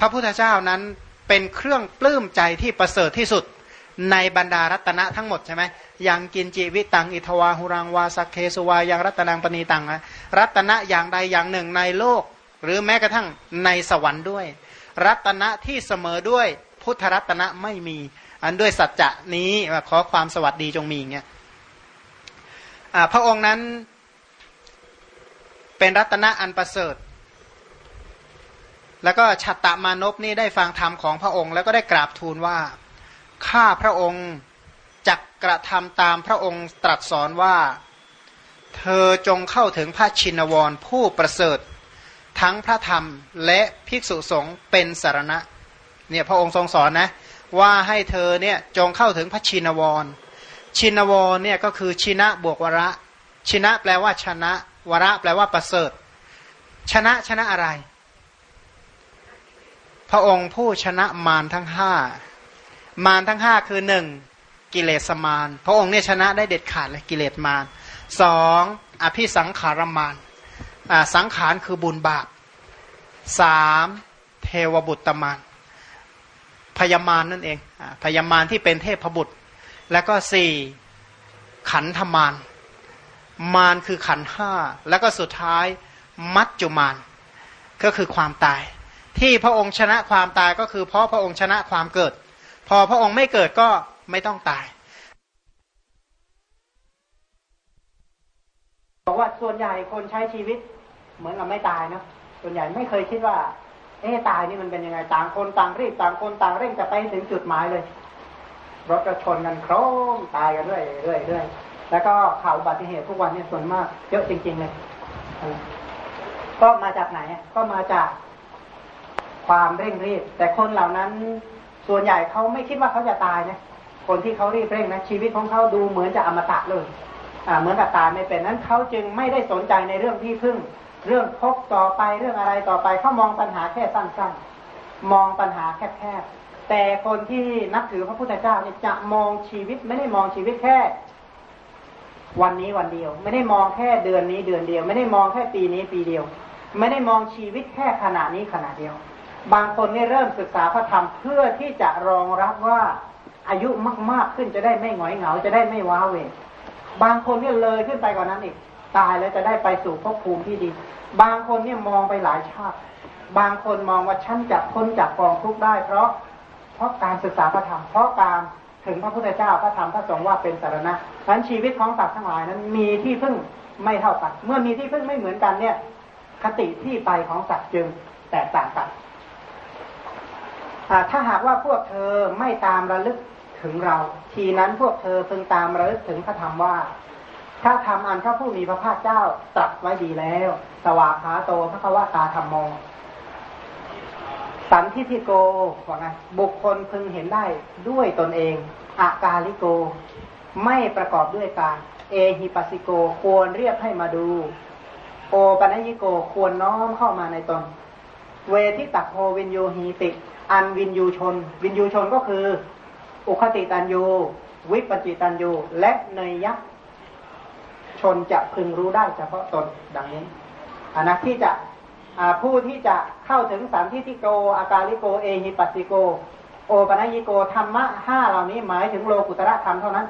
พระพุทธเจ้านั้น เป็นเครื่องปลื้มใจที่ประเสริฐที่สุดในบรรดารัตนะทั้งหมดใช่ไหมอย่างกินจิวิตังอิทวาหุรังวาสักเคสุวายังรัตนังปณีตังนะรัตนะอย่างใดอย่างหนึ่งในโลก หรือแม้กระทั่งในสวรรค์ด้วย รัตนะที่เสมอด้วยพุทธรัตนะไม่มี อันด้วยสัจจะนี้ขอความสวัสดีจงมีเงี้ยพระองค์นั้นเป็นรัตนะอันประเสริฐ แล้วก็ชัตตมานพนี่ได้ฟังธรรมของพระองค์ แล้วก็ได้กราบทูลว่าข้าพระองค์จักกระทำตามพระองค์ตรัสสอนว่า เธอจงเข้าถึงพระชินวรผู้ประเสริฐ ทั้งพระธรรมและภิกษุสงฆ์เป็นสารณะเนี่ยพระองค์ทรงสอนนะว่าให้เธอเนี่ยจงเข้าถึงพระชินวร ชินวรเนี่ยก็คือชินะบวกวระ ชินะแปลว่าชนะ วระแปลว่าประเสริฐ ชนะชนะอะไร พระองค์ผู้ชนะมารทั้งห้ามารทั้งห้าคือหนึ่งกิเลสมารพระองค์เนี่ยชนะได้เด็ดขาดเลยกิเลสมารสองอภิสังขารมารสังขารคือบุญบาปสามเทวบุตรมารพยามารนั่นเองพยามารที่เป็นเทพบุตร แล้วก็สี่ขันธมารมารคือขันห้าแล้วก็สุดท้ายมัจจุมารก็คือความตาย ที่พระองค์ชนะความตายก็คือ เพราะพระองค์ชนะความเกิด พอพระองค์ไม่เกิดก็ไม่ต้องตายบอกว่าส่วนใหญ่คนใช้ชีวิต เหมือนกับไม่ตายนะส่วนใหญ่ไม่เคยคิดว่า เอ๊ตายนี่มันเป็นยังไงต่างคนต่างรีบต่างคนต่างเร่งจะไปถึงจุดหมายเลยรถกระชนกันโครมตายกันเรื่อยเรื่อยเรื่อยแล้วก็ข่าวอุบัติเหตุทุกวันเนี้ส่วนมาก เยอะจริง ๆ เลย ก็มาจากไหน ก็มาจาก ความเร่งรีบ แต่คนเหล่านั้นส่วนใหญ่เขาไม่คิดว่าเขาจะตายนะคนที่เขารีบเร่งนะชีวิตของเขาดูเหมือนจะอมตะเลยเหมือนกับตายไม่เป็นนั้นเขาจึงไม่ได้สนใจในเรื่องที่พึ่ง เรื่องพบต่อไปเรื่องอะไรต่อไปเขามองปัญหาแค่สั้นๆมองปัญหาแคบๆแต่คนที่นับถือพระพุทธเจ้าเนี่ยจะมองชีวิตไม่ได้มองชีวิตแค่วันนี้วันเดียว ไม่ได้มองแค่เดือนนี้เดือนเดียว ไม่ได้มองแค่ปีนี้ปีเดียว ไม่ได้มองชีวิตแค่ขณะนี้ขณะเดียว บางคนนี่เริ่มศึกษาพระธรรมเพื่อที่จะรองรับว่าอายุมาก ๆขึ้นจะได้ไม่หงอยเหงาจะได้ไม่ว้าเวบางคนเนี่ยเลยขึ้นไปกว่านั้นอีก ตายแล้วจะได้ไปสู่ภพภูมิที่ดี บางคนเนี่ยมองไปหลายชาติ บางคนมองว่าฉันจะพ้นจากกองทุกข์ได้ เพราะ เพราะการศึกษาพระธรรมเพราะการถึงพระพุทธเจ้าพระธรรมพระสงฆ์ว่าเป็นสารณะฉะนั้นชีวิตของสัตว์ทั้งหลายนั้นมีที่พึ่งไม่เท่ากัน เมื่อมีที่พึ่งไม่เหมือนกันเนี่ย คติที่ไปของสัตว์จึงแตกต่างกัน ถ้าหากว่าพวกเธอไม่ตามระลึกถึงเรา ทีนั้นพวกเธอพึงตามระลึกถึงพระธรรมว่าพระธรรมอันพระผู้มีพระภาคเจ้าตรัสไว้ดีแล้ว สวากขาโต ภะคะวะตาธัมโม สันทิฏฐิโกว่าไงบุคคลพึงเห็นได้ด้วยตนเองอะกาลิโก ไม่ประกอบด้วยกาล เอหิปัสสิโกควรเรียกให้มาดู โอปะนะยิโกควรน้อมเข้ามาในตน เวทิตัพโพ วิญญูหีติ อันวิญญูชน วิญญูชนก็คือ อุคติตันยูวิปจิตันยูและเนยยักษ์ชนจะพึงรู้ได้เฉพาะตนดังนี้อันนะที่จะผู้ที่จะเข้าถึงสันทิติโก อากาลิโก เอหิปัสสิโก โอปัญญิโกธรรมะห้าเหล่านี้หมายถึงโลกุตระธรรมเท่านั้น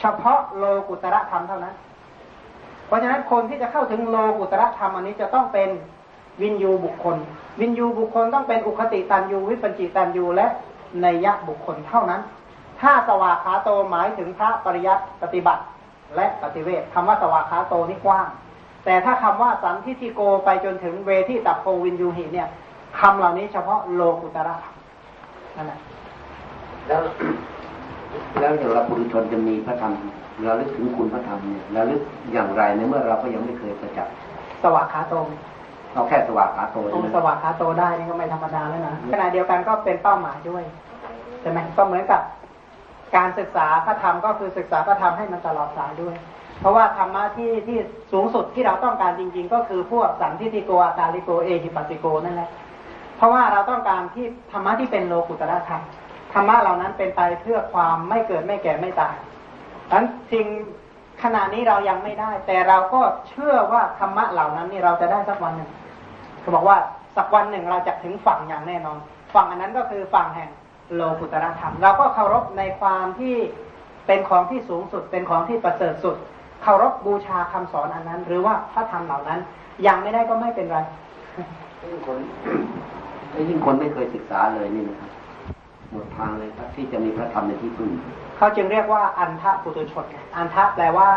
เฉพาะโลกุตระธรรมเท่านั้น เพราะฉะนั้นคนที่จะเข้าถึงโลกุตระธรรมอันนี้จะต้องเป็น วินยูบุคคล วินยูบุคคลต้องเป็นอุคติตันยูวิปัญจิตันยูและในยะบุคคลเท่านั้น ถ้าสวากขาโตหมายถึงพระปริยัติปฏิบัติและปฏิเวทคำว่าสวากขาโตนี่กว้าง แต่ถ้าคำว่าสัมทิติโกไปจนถึงเวที่ตับโพวินยูหิเนี่ยคำเหล่านี้เฉพาะโลกุตระนั่นแหละแล้วแล้วอย่างเราปุถุชนจะมีพระธรรมเราลึกถึงคุณพระธรรมเนี่ยเราลึกอย่างไรในเมื่อเราก็ยังไม่เคยประจักษ์สวากขาโต เราแค่สว่างขาโตใช่ไหมสว่างขาโตได้นี่ก็ไม่ธรรมดาแล้วนะขณะเดียวกันก็เป็นเป้าหมายด้วยใช่ไหมก็เหมือนกับการศึกษาพระธรรมก็คือศึกษาพระธรรมให้มันตลอดสายด้วย เพราะว่าธรรมะที่ที่สูงสุดที่เราต้องการจริง ๆ ก็คือพวกสันทิติโกอาการิโกเอหิปัสติโกนั่นแหละเพราะว่าเราต้องการที่ธรรมะที่เป็นโลกุตระธรรมธรรมะเหล่านั้นเป็นไปเพื่อความไม่เกิดไม่แก่ไม่ตายดังนั้นสิ่งขณะนี้เรายังไม่ได้ แต่เราก็เชื่อว่าธรรมะเหล่านั้นนี่เราจะได้สักวันหนึ่ง เขาบอกว่าสักวันหนึ่งเราจะถึงฝั่งอย่างแน่นอน ฝั่งอันนั้นก็คือฝั่งแห่งโลกุตระธรรม เราก็เคารพในความที่เป็นของที่สูงสุด เป็นของที่ประเสริฐสุด เคารพบูชาคำสอนอันนั้น หรือว่าพระธรรมเหล่านั้น ยังไม่ได้ก็ไม่เป็นไรยิ่งคนยิ่งคนไม่เคยศึกษาเลยนี่นะครับหมดทางเลยครับที่จะมีพระธรรมในที่พึ่งเขาจึงเรียกว่าอันทะปุตุชนอันทะแปลว่า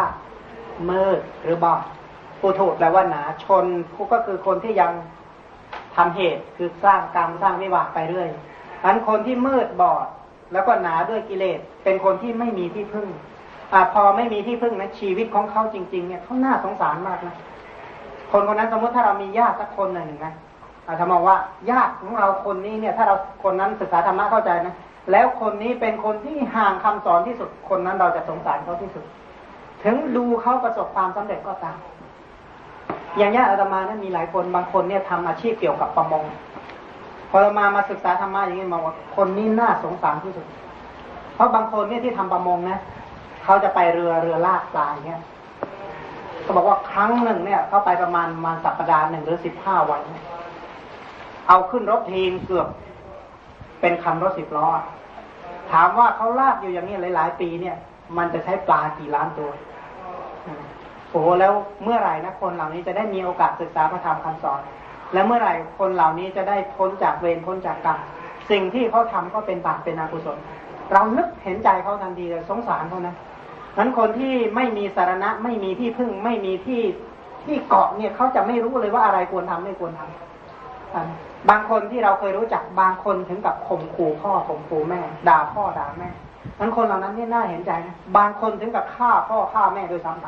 มืดหรือบอด ปุถุแปลว่าหนาชนผู้ก็คือคนที่ยังทำเหตุคือสร้างกรรมสร้างวิบากไปเรื่อยอันคนที่มืดบอดแล้วก็หนาด้วยกิเลส เป็นคนที่ไม่มีที่พึ่งอพอไม่มีที่พึ่งนะชีวิตของเขาจริง ๆ เนี่ยเขาน่าสงสารมากนะคนคนนั้นสมมติถ้าเรามีญาติสักคนหนึ่งนะอาถ้ามองว่าญาติของเราคนนี้เนี่ย ถ้าเราคนนั้นศึกษาธรรมะเข้าใจนะแล้วคนนี้เป็นคนที่ห่างคำสอนที่สุดคนนั้นเราจะสงสารเขาที่สุด ถึงดูเขาประสบความสำเร็จก็ตาม อย่างญาติอาตมาเนี่ยมีหลายคนบางคนเนี่ยทำอาชีพเกี่ยวกับประมงพอเรามามาศึกษาธรรมะอย่างนี้มาว่าคนนี้น่าสงสารที่สุด เพราะบางคนเนี่ยที่ทำประมงนะเขาจะไปเรือเรือลากปลาอย่างเงี้ยเขาบอกว่าครั้งหนึ่งเนี่ยเขาไปประมาณมาสัปดาห์หนึ่งหรือสิบห้าวัน เอาขึ้นรถทีมเกือบเป็นคันรถสิบล้อถามว่าเขาลากอยู่อย่างนี้หลาย ๆ ปีเนี่ย มันจะใช้ปลากี่ล้านตัว โอ้แล้วเมื่อไหร่นะคนเหล่านี้จะได้มีโอกาสศึกษาพระธรรมคำสอน และเมื่อไหร่คนเหล่านี้จะได้พ้นจากเวรพ้นจากกรรมสิ่งที่เขาทำก็เป็นบาปเป็นอกุศล เรานึกเห็นใจเขาทันทีเลยสงสารเขานะนั้นคนที่ไม่มีสารณะไม่มีที่พึ่งไม่มีที่ที่เกาะเนี่ยเขาจะไม่รู้เลยว่าอะไรควรทำไม่ควรทำบางคนที่เราเคยรู้จักบางคนถึงกับข่มขู่พ่อข่มขู่แม่ ด่าพ่อด่าแม่นั้นคนเหล่านั้นนี่น่าเห็นใจนะบางคนถึงกับฆ่าพ่อฆ่าแม่โดยซ้ำไป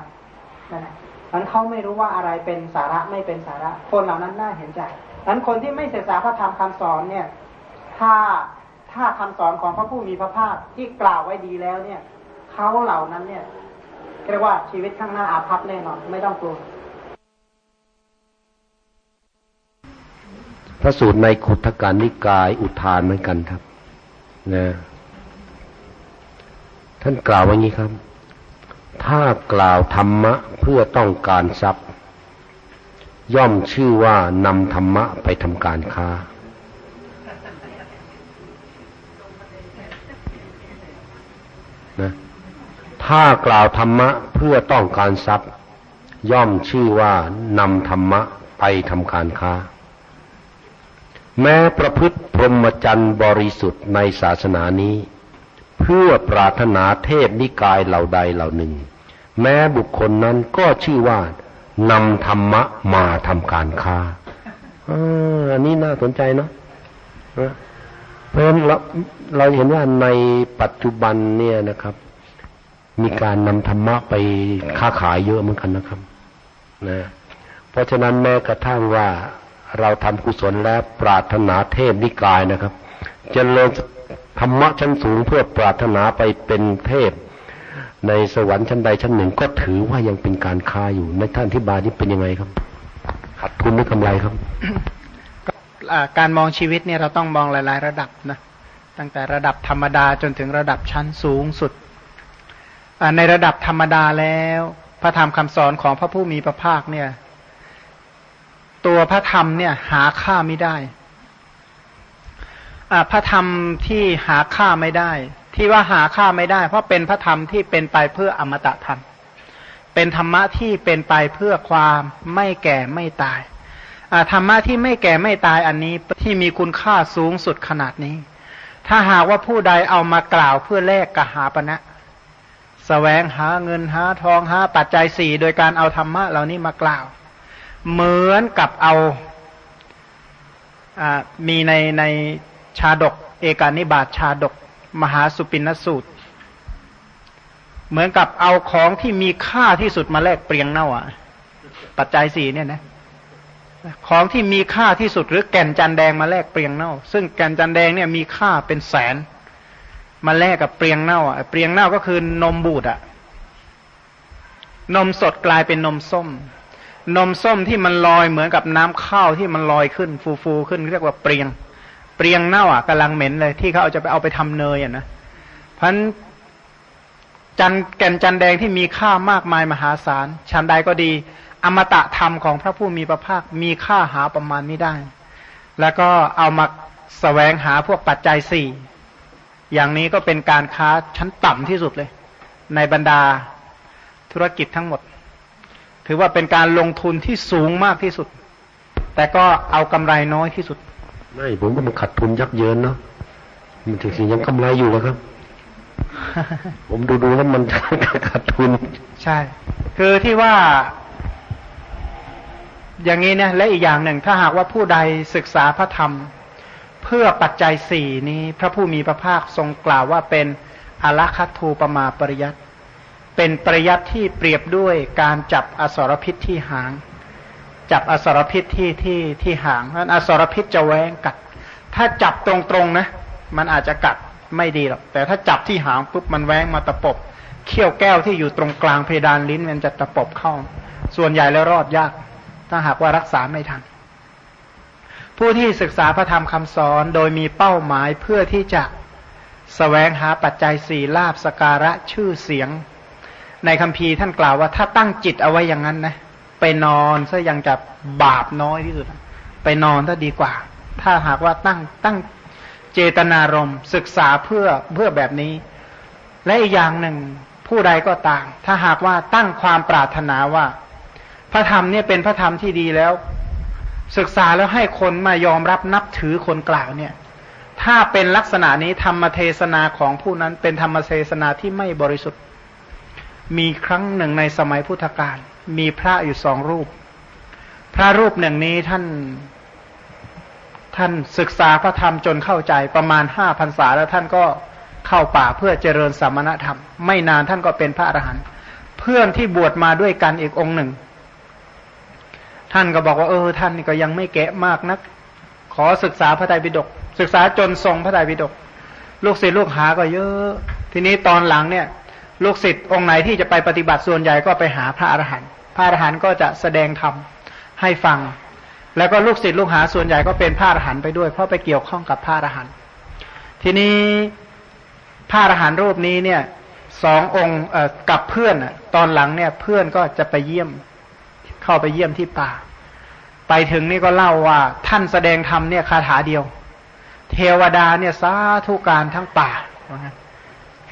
นั่นแหละนั้นเขาไม่รู้ว่าอะไรเป็นสาระไม่เป็นสาระ คนเหล่านั้นน่าเห็นใจนั้นคนที่ไม่ศึกษาพระธรรมคำสอนเนี่ย ถ้าถ้าคำสอนของพระผู้มีพระภาคที่กล่าวไว้ดีแล้วเนี่ยเขาเหล่านั้นเนี่ยเรียกว่าชีวิตข้างหน้าอาภัพแน่นอนไม่ต้องกลัวพระสูตรในขุทการนิกายอุทานเหมือนกันครับนะท่านกล่าวว่างี้ครับ ถ้ากล่าวธรรมะเพื่อต้องการทรัพย์ ย่อมชื่อว่านำธรรมะไปทำการค้า นะถ้ากล่าวธรรมะเพื่อต้องการทรัพย์ ย่อมชื่อว่านำธรรมะไปทำการค้า แม้ประพฤติพรหมจรรย์บริสุทธิ์ในศาสนานี้ เพื่อปรารถนาเทพนิกายเหล่าใดเหล่าหนึ่ง แม้บุคคลนั้นก็ชื่อว่านำธรรมะมาทำการค้าอันนี้น่าสนใจเนาะเพราะฉะนั้นเราเราเห็นว่าในปัจจุบันเนี่ยนะครับ มีการนำธรรมะไปค้าขายเยอะเหมือนกันนะครับนะเพราะฉะนั้นแม้กระทั่งว่าเราทำกุศลแล้วปรารถนาเทพนิกายนะครับจเจริญ ธรรมะชั้นสูงเพื่อปรารถนาไปเป็นเทพ ในสวรรค์ชั้นใดชั้นหนึ่ง ก็ถือว่ายังเป็นการค้าอยู่ในท่านที่บานี้เป็นยังไงครับขาดทุนหรือกำไรครับการมองชีวิตเนี่ยเราต้องมองหลาย ๆ ระดับนะตั้งแต่ระดับธรรมดาจนถึงระดับชั้นสูงสุดในระดับธรรมดาแล้ว พระธรรมคำสอนของพระผู้มีพระภาคเนี่ย ตัวพระธรรมเนี่ย หาค่าไม่ได้ พระธรรมที่หาค่าไม่ได้ ที่ว่าหาค่าไม่ได้ เพราะเป็นพระธรรมที่เป็นไปเพื่ออมตะธรรม เป็นธรรมะที่เป็นไปเพื่อความไม่แก่ไม่ตายธรรมะที่ไม่แก่ไม่ตายอันนี้ที่มีคุณค่าสูงสุดขนาดนี้ ถ้าหากว่าผู้ใดเอามากล่าวเพื่อแลกกหาปณะสแสวงหาเงินหาทองหาปัจจัยสี่โดยการเอาธรรมะเหล่านี้มากล่าว เหมือนกับเอาอามีในใน ชาดก เอกานิบาตชาดก มหาสุปินสูตร เหมือนกับเอาของที่มีค่าที่สุดมาแลกเปรียงเน่าอะ ปัจจัยสี่เนี่ยนะของที่มีค่าที่สุดหรือแก่นจันแดงมาแลกเปรียงเน่า ซึ่งแก่นจันแดงเนี่ยมีค่าเป็นแสน มาแลกกับเปรียงเน่าอะเปรียงเน่าก็คือนมบูดอะ นมสดกลายเป็นนมส้ม นมส้มที่มันลอยเหมือนกับน้ำข้าวที่มันลอยขึ้น ฟูฟูขึ้นเรียกว่าเปรียง เปรียงเน่าอะกำลังเหม็นเลยที่เขาเอาจะไปเอาไปทำเนยอะนะเพันจันแก่นจันแดงที่มีค่ามากมายมหาศาลชันใดก็ดี อมตะธรรมของพระผู้มีพระภาคมีค่าหาประมาณไม่ได้ แล้วก็เอามาสแสวงหาพวกปัจจัยสี่อย่างนี้ก็เป็นการค้าชั้นต่ำที่สุดเลย ในบรรดาธุรกิจทั้งหมด ถือว่าเป็นการลงทุนที่สูงมากที่สุด แต่ก็เอากำไรน้อยที่สุด ไม่ผมก็มันขาดทุนยักเยินเนาะมันถึงสิยังกำไรอยู่ครับ ผมดูดูแล้วมันขาดทุน ใช่ คือที่ว่า อย่างนี้นะและอีกอย่างหนึ่ง ถ้าหากว่าผู้ใดศึกษาพระธรรม เพื่อปัจจัยสี่นี้ พระผู้มีพระภาคทรงกล่าวว่าเป็นอลัคัตทูปมาปริยัตเป็นปริยัตที่เปรียบด้วยการจับอสรพิษที่หาง จับอสรพิษที่ที่ที่หางเพราะอสรพิษจะแหวงกัด ถ้าจับตรงๆนะ มันอาจจะกัดไม่ดีหรอก แต่ถ้าจับที่หางปุ๊บมันแหวงมาตะปบ เขี้ยวแก้วที่อยู่ตรงกลางเพดานลิ้นมันจะตะปบเข้า ส่วนใหญ่แล้วรอดยาก ถ้าหากว่ารักษาไม่ทัน ผู้ที่ศึกษาพระธรรมคำสอนโดยมีเป้าหมายเพื่อที่จะสแสวงหาปัจจัยสี่ลาบสการะชื่อเสียง ในคำพีท่านกล่าวว่า ถ้าตั้งจิตเอาไว้อย่างนั้นนะ ไปนอนซะยังจะบาปน้อยที่สุด ไปนอนถ้าดีกว่า ถ้าหากว่าตั้งตั้งเจตนารมณ์ศึกษาเพื่อเพื่อแบบนี้ และอีกอย่างหนึ่งผู้ใดก็ตาม ถ้าหากว่าตั้งความปรารถนาว่า พระธรรมเนี่ยเป็นพระธรรมที่ดีแล้ว ศึกษาแล้วให้คนมายอมรับนับถือคนกล่าวเนี่ย ถ้าเป็นลักษณะนี้ธรรมเทศนาของผู้นั้นเป็นธรรมเทศนาที่ไม่บริสุทธิ์ มีครั้งหนึ่งในสมัยพุทธกาล มีพระอยู่สองรูป พระรูปหนึ่งนี้ท่าน ท่านศึกษาพระธรรมจนเข้าใจประมาณห้าพันษาแล้วท่านก็เข้าป่าเพื่อเจริญสมณธรรม ไม่นานท่านก็เป็นพระอรหันต์เพื่อนที่บวชมาด้วยกันอีกองค์หนึ่ง ท่านก็บอกว่าเออ ท่านก็ยังไม่แกะมากนัก ขอศึกษาพระไตรปิฎกศึกษาจนทรงพระไตรปิฎกลูกศิษย์ลูกหาก็เยอะ ทีนี้ตอนหลังเนี่ย ลูกศิษย์องค์ไหนที่จะไปปฏิบัติส่วนใหญ่ก็ไปหาพระอรหันต์ ระอรหันต์ก็จะแสดงธรรมให้ฟัง แล้วก็ลูกศิษย์ลูกหาส่วนใหญ่ก็เป็นพระอรหันต์ไปด้วย เพราะไปเกี่ยวข้องกับพระอรหันต์ทีนี้พระอรหันต์รูปนี้เนี่ยสององค์กับเพื่อนตอนหลังเนี่ยเพื่อนก็จะไปเยี่ยม เข้าไปเยี่ยมที่ป่า ไปถึงนี่ก็เล่าว่าท่านแสดงธรรมเนี่ยคาถาเดียว เทวดาเนี่ยสาธุการทั้งป่า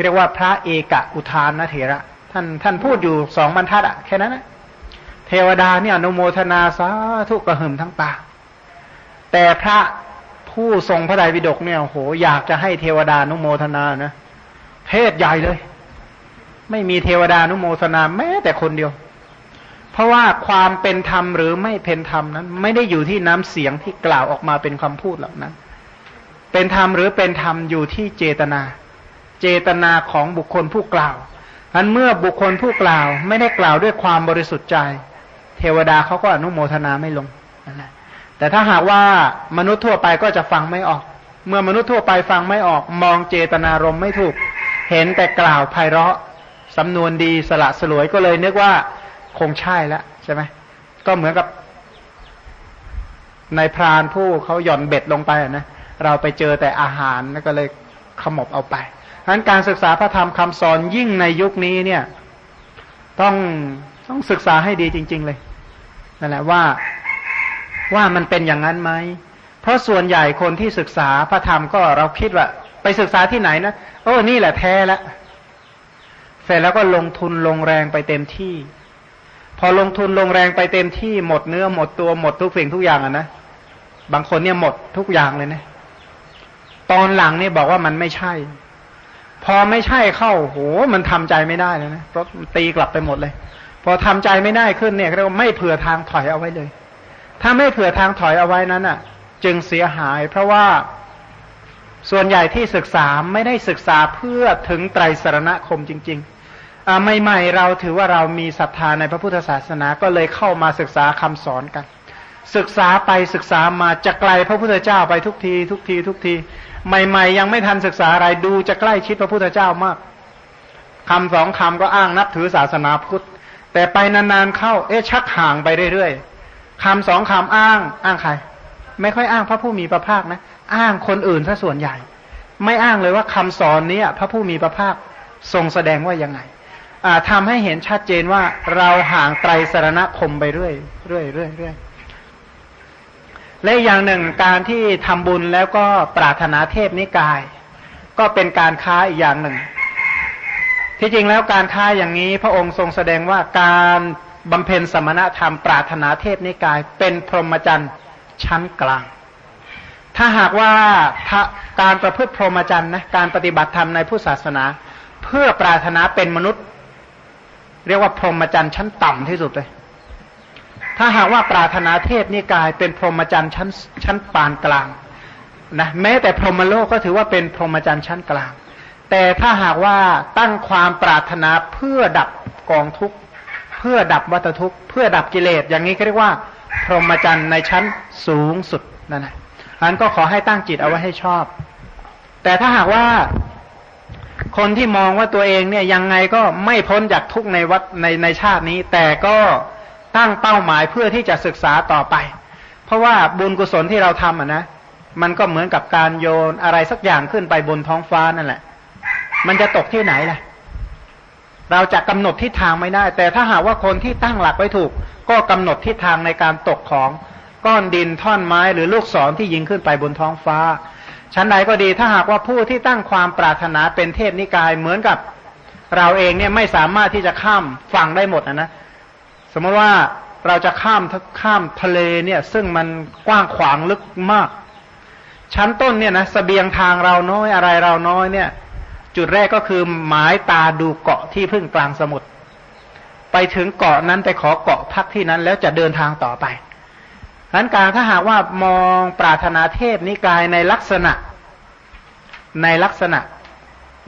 เรียกว่าพระเอกอุทานนะเถระ ท่านท่านพูดอยู่สองบรรทัดอะแค่นั้นนะ เทวดาเนี่ยอนุโมทนาสาธุกระหึ่มทั้งป่า แต่พระผู้ทรงพระไตรปิฎกเนี่ยโหอยากจะให้เทวดานุโมทนานะเทศใหญ่เลย ไม่มีเทวดานุโมทนาแม้แต่คนเดียว เพราะว่าความเป็นธรรมหรือไม่เป็นธรรมนั้น ไม่ได้อยู่ที่น้ำเสียงที่กล่าวออกมาเป็นคำพูดเหล่านั้น เป็นธรรมหรือเป็นธรรมอยู่ที่เจตนา เจตนาของบุคคลผู้กล่าวอันเมื่อบุคคลผู้กล่าวไม่ได้กล่าวด้วยความบริสุทธิ์ใจ เทวดาเขาก็อนุโมทนาไม่ลงนั่นแหละแต่ถ้าหากว่ามนุษย์ทั่วไปก็จะฟังไม่ออก เมื่อมนุษย์ทั่วไปฟังไม่ออก มองเจตนารมไม่ถูก เห็นแต่กล่าวไพเราะสำนวนดีสละสลวยก็เลยนึกว่าคงใช่แล้วใช่ไหมก็เหมือนกับในพรานผู้เขาหย่อนเบ็ดลงไปนะเราไปเจอแต่อาหารแล้วก็เลยขมบเอาไปดังนั้นการศึกษาพระธรรมคำสอนยิ่งในยุคนี้เนี่ย ต้องต้องศึกษาให้ดีจริง ๆ เลย นั่นแหละว่าว่ามันเป็นอย่างนั้นไหม เพราะส่วนใหญ่คนที่ศึกษาพระธรรมก็เราคิดว่า ไปศึกษาที่ไหนนะโอ้นี่แหละแท้แล้วเสร็จแล้วก็ลงทุนลงแรงไปเต็มที่ พอลงทุนลงแรงไปเต็มที่หมดเนื้อหมดตัวหมดทุกสิ่งทุกอย่างอะนะบางคนเนี่ยหมดทุกอย่างเลยนะตอนหลังนี่บอกว่ามันไม่ใช่ พอไม่ใช่เข้าโหมันทำใจไม่ได้เลยนะรถตีกลับไปหมดเลย พอทำใจไม่ได้ขึ้นเนี่ยเรียกว่าไม่เผื่อทางถอยเอาไว้เลย ถ้าไม่เผื่อทางถอยเอาไว้นั้นอะ จึงเสียหาย เพราะว่าส่วนใหญ่ที่ศึกษาไม่ได้ศึกษาเพื่อถึงไตรสรณคมจริงๆอาใหม่ๆเราถือว่าเรามีศรัทธาในพระพุทธศาสนาก็เลยเข้ามาศึกษาคำสอนกัน ศึกษาไปศึกษามาจะไกลพระพุทธเจ้าไปทุกที ทุกที ทุกที ใหม่ ๆ ยังไม่ทันศึกษาอะไรดูจะใกล้ชิดพระพุทธเจ้ามากคำสองคำก็อ้างนับถือศาสนาพุทธ แต่ไปนานๆเข้า เอ๊ะชักห่างไปเรื่อยๆคำสองคำอ้าง อ้างใคร ไม่ค่อยอ้างพระผู้มีพระภาคนะ อ้างคนอื่นซะส่วนใหญ่ ไม่อ้างเลยว่าคำสอนนี้พระผู้มีพระภาคทรงแสดงว่ายังไงทำให้เห็นชัดเจนว่าเราห่างไตรสรณคมไปเรื่อยเรื่อยเรื่อยเรื่อยและอย่างหนึ่งการที่ทำบุญแล้วก็ปรารถนาเทพนิกาย ก็เป็นการค้าอีกอย่างหนึ่ง ที่จริงแล้วการค้าอย่างนี้พระองค์ทรงแสดงว่าการบำเพ็ญสมณธรรมปรารถนาเทพนิกายเป็นพรหมจรรย์ชั้นกลาง ถ้าหากว่าการประพฤติพรหมจรรย์นะการปฏิบัติธรรมในผู้ศาสนา เพื่อปรารถนาเป็นมนุษย์ เรียกว่าพรหมจรรย์ชั้นต่ำที่สุดเลย ถ้าหากว่าปรารถนาเทพนิกายเป็นพรหมจรรย์ชั้นชั้นปานกลางนะแม้แต่พรหมโลกก็ถือว่าเป็นพรหมจรรย์ชั้นกลาง แต่ถ้าหากว่าตั้งความปรารถนาเพื่อดับกองทุกข์ เพื่อดับวัตทุกข์ เพื่อดับกิเลส อย่างนี้เขาเรียกว่า พรหมจรรย์ในชั้นสูงสุดนั่นแหละอันก็ขอให้ตั้งจิตเอาไว้ให้ชอบ แต่ถ้าหากว่าคนที่มองว่าตัวเองเนี่ยยังไงก็ไม่พ้นจากทุกในวัดในในชาตินี้ แต่ก็ตั้งเป้าหมายเพื่อที่จะศึกษาต่อไป เพราะว่าบุญกุศลที่เราทำอะนะ มันก็เหมือนกับการโยนอะไรสักอย่างขึ้นไปบนท้องฟ้านั่นแหละ มันจะตกที่ไหนล่ะ เราจะกำหนดทิศทางไม่ได้ แต่ถ้าหากว่าคนที่ตั้งหลักไว้ถูก ก็กำหนดทิศทางในการตกของก้อนดินท่อนไม้หรือลูกศรที่ยิงขึ้นไปบนท้องฟ้า ชั้นใดก็ดีถ้าหากว่าผู้ที่ตั้งความปรารถนาเป็นเทพนิกายเหมือนกับเราเองเนี่ยไม่สามารถที่จะข้ามฝั่งได้หมดนะนะสมมติว่าเราจะข้ามข้ามทะเลเนี่ยซึ่งมันกว้างขวางลึกมาก ชั้นต้นเนี่ยนะสเสบียงทางเราน้อยอะไรเราน้อยเนี่ย จุดแรกก็คือหมายตาดูเกาะที่พึ่งกลางสมุทรไปถึงเกาะนั้นไปขอเกาะพักที่นั้น แล้วจะเดินทางต่อไปนั้นการถ้าหากว่ามองปรารถนาเทพนิกายในลักษณะในลักษณะ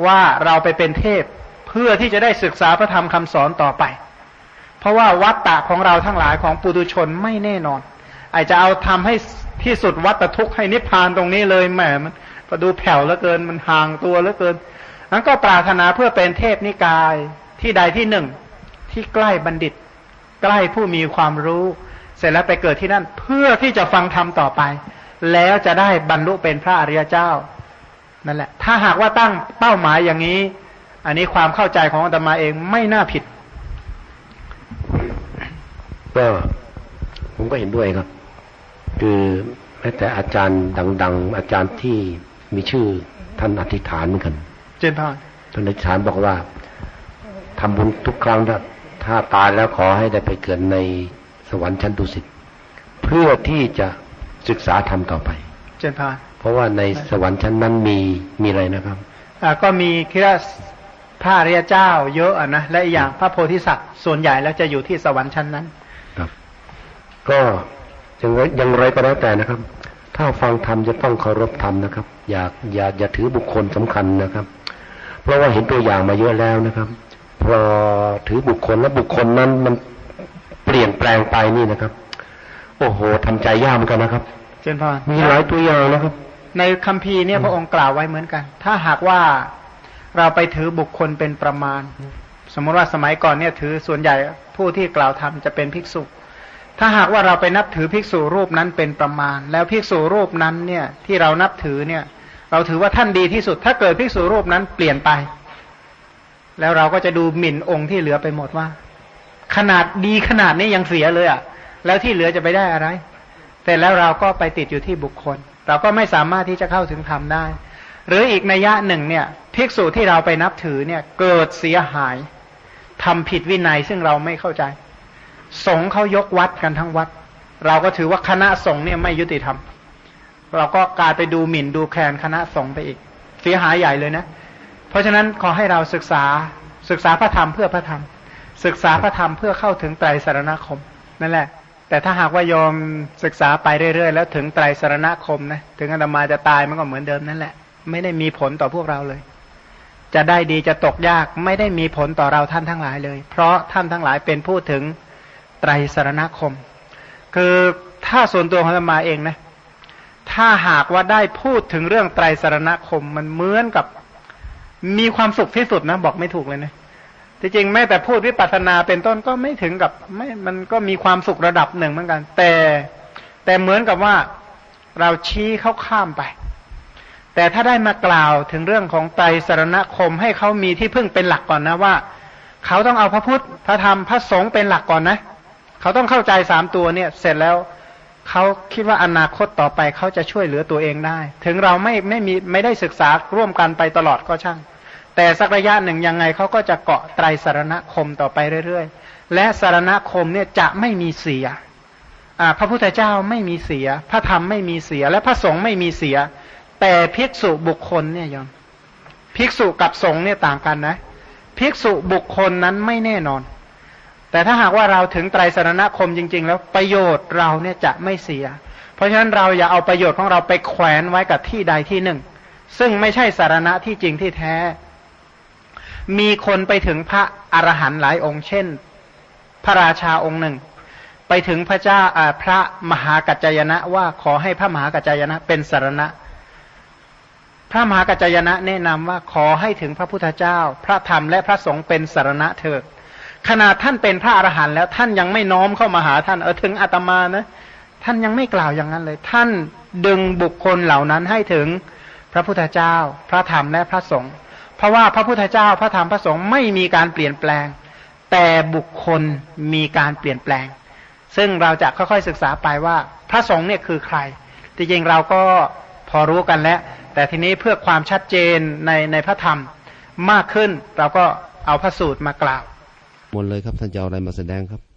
ว่าเราไปเป็นเทพเพื่อที่จะได้ศึกษาพระธรรมคำสอนต่อไป เพราะว่าวัตตะของเราทั้งหลายของปุตุชนไม่แน่นอน อาจจะเอาทำให้ที่สุดวัตทุกข์ให้นิพพานตรงนี้เลยแหมมันก็ดูแผ่วเหลือเกินมันห่างตัวเหลือเกิน นั้นก็ปรารถนาเพื่อเป็นเทพนิกายที่ใดที่หนึ่ง ที่ใกล้บัณฑิต ใกล้ผู้มีความรู้ เสร็จแล้วไปเกิดที่นั่นเพื่อที่จะฟังธรรมต่อไป แล้วจะได้บรรลุเป็นพระอริยเจ้านั่นแหละ ถ้าหากว่าตั้งเป้าหมายอย่างนี้ อันนี้ความเข้าใจของอาตมาเองไม่น่าผิด ก็ผมก็เห็นด้วยครับ คือแม้แต่อาจารย์ดัง ๆ อาจารย์ที่มีชื่อท่านอธิษฐานเหมือนกัน เจนพานท่านอธิษฐานบอกว่าทำบุญทุกครั้งถ้าถ้าตายแล้วขอให้ได้ไปเกิดในสวรรค์ชั้นดุสิตเพื่อที่จะศึกษาธรรมต่อไป เจนพานเพราะว่าในสวรรค์ชั้นนั้นมีมีอะไรนะครับอ่าก็มีคิดว่าพระอริยเจ้าเยอะอะนะและอีกอย่างพระโพธิสัตว์ส่วนใหญ่แล้วจะอยู่ที่สวรรค์ชั้นนั้น ครับ ก็ยังไงอยังไรก็แล้วแต่นะครับ ถ้าฟังธรรมจะต้องเคารพธรรมนะครับ อย่าอย่าอย่าถือบุคคลสำคัญนะครับ เพราะว่าเห็นตัวอย่างมาเยอะแล้วนะครับ พอถือบุคคลแล้วบุคคลนั้นมันเปลี่ยนแปลงไปนี่นะครับ โอ้โหทำใจยากเหมือนกันนะครับ เจนพานมีหลายตัวอย่างนะครับ ในคัมภีร์เนี่ยพระองค์กล่าวไว้เหมือนกัน ถ้าหากว่าเราไปถือบุคคลเป็นประมาณ สมมติว่าสมัยก่อนเนี่ยถือส่วนใหญ่ผู้ที่กล่าวธรรมจะเป็นภิกษุ ถ้าหากว่าเราไปนับถือภิกษุรูปนั้นเป็นประมาณ แล้วภิกษุรูปนั้นเนี่ยที่เรานับถือเนี่ย เราถือว่าท่านดีที่สุด ถ้าเกิดภิกษุรูปนั้นเปลี่ยนไป แล้วเราก็จะดูหมิ่นองค์ที่เหลือไปหมดว่า ขนาดดีขนาดนี้ยังเสียเลยอะ่ะ แล้วที่เหลือจะไปได้อะไร แต่แล้วเราก็ไปติดอยู่ที่บุคคล เราก็ไม่สามารถที่จะเข้าถึงธรรมได้ หรืออีกนัยยะหนึ่งเนี่ยภิกษุที่เราไปนับถือเนี่ยเกิดเสียหายทำผิดวินัยซึ่งเราไม่เข้าใจ สงเขายกวัดกันทั้งวัด เราก็ถือว่าคณะสงฆ์เนี่ยไม่ยุติธรรม เราก็กลายไปดูหมิ่นดูแคลนคณะสงฆ์ไปอีก เสียหายใหญ่เลยนะ เพราะฉะนั้นขอให้เราศึกษาศึกษาพระธรรมเพื่อพระธรรม ศึกษาพระธรรมเพื่อเข้าถึงไตรสารณคมนั่นแหละ แต่ถ้าหากว่ายอมศึกษาไปเรื่อยๆ แล้วถึงไตรสารณคมนะถึงอาตมาจะตายมันก็เหมือนเดิมนั่นแหละ ไม่ได้มีผลต่อพวกเราเลยจะได้ดีจะตกยากไม่ได้มีผลต่อเราท่านทั้งหลายเลย เพราะท่านทั้งหลายเป็นผู้ถึง ไตรสรณคม คือถ้าส่วนตัวของอาตมาเองนะ ถ้าหากว่าได้พูดถึงเรื่องไตรสรณคม มันเหมือนกับมีความสุขที่สุดนะ บอกไม่ถูกเลยนะที่จริงแม้แต่พูดวิปัสสนาเป็นต้นก็ไม่ถึงกับไม่มันก็มีความสุขระดับหนึ่งเหมือนกัน แต่แต่เหมือนกับว่าเราชี้เขาข้ามไป แต่ถ้าได้มากล่าวถึงเรื่องของไตรสรณคมให้เขามีที่พึ่งเป็นหลักก่อนนะว่า เขาต้องเอาพระพุทธพระธรรมพระสงฆ์เป็นหลักก่อนนะเขาต้องเข้าใจสามตัวเนี่ย เสร็จแล้วเขาคิดว่าอนาคตต่อไปเขาจะช่วยเหลือตัวเองได้ ถึงเราไม่ไม่มีไม่ได้ศึกษาร่วมกันไปตลอดก็ช่าง แต่สักระยะหนึ่งยังไงเขาก็จะเกาะไตรสารณคมต่อไปเรื่อยๆ และสารณคมเนี่ยจะไม่มีเสียพระพุทธเจ้าไม่มีเสีย พระธรรมไม่มีเสีย และพระสงฆ์ไม่มีเสีย แต่ภิกษุบุคคลเนี่ยยอมภิกษุกับสงฆ์เนี่ยต่างกันนะ ภิกษุบุคคลนั้นไม่แน่นอน แต่ถ้าหากว่าเราถึงไตรสรณคมจริง ๆ แล้วประโยชน์เราเนี่ยจะไม่เสีย เพราะฉะนั้นเราอย่าเอาประโยชน์ของเราไปแขวนไว้กับที่ใดที่หนึ่ง ซึ่งไม่ใช่สารณะที่จริงที่แท้ มีคนไปถึงพระอรหันต์หลายองค์เช่น พระราชาองค์หนึ่ง ไปถึงพระเจ้าพระมหากัจจยนะว่าขอให้พระมหากัจจยนะเป็นสารณะ พระมหากัจจยนะแนะนำว่าขอให้ถึงพระพุทธเจ้า พระธรรมและพระสงฆ์เป็นสารณะเถิด ขนาดท่านเป็นพระอรหันต์แล้วท่านยังไม่น้อมเข้ามาหาท่านเออถึงอาตมานะ ท่านยังไม่กล่าวอย่างนั้นเลย ท่านดึงบุคคลเหล่านั้นให้ถึงพระพุทธเจ้า พระธรรมและพระสงฆ์เพราะว่าพระพุทธเจ้าพระธรรมพระสงฆ์ไม่มีการเปลี่ยนแปลง แต่บุคคลมีการเปลี่ยนแปลง ซึ่งเราจะค่อยๆศึกษาไปว่าพระสงฆ์เนี่ยคือใครจริงๆเราก็พอรู้กันแล้ว แต่ทีนี้เพื่อความชัดเจนในในพระธรรมมากขึ้น เราก็เอาพระสูตรมากล่าว หมดเลยครับท่านจะเอาอะไรมาแสดงครับ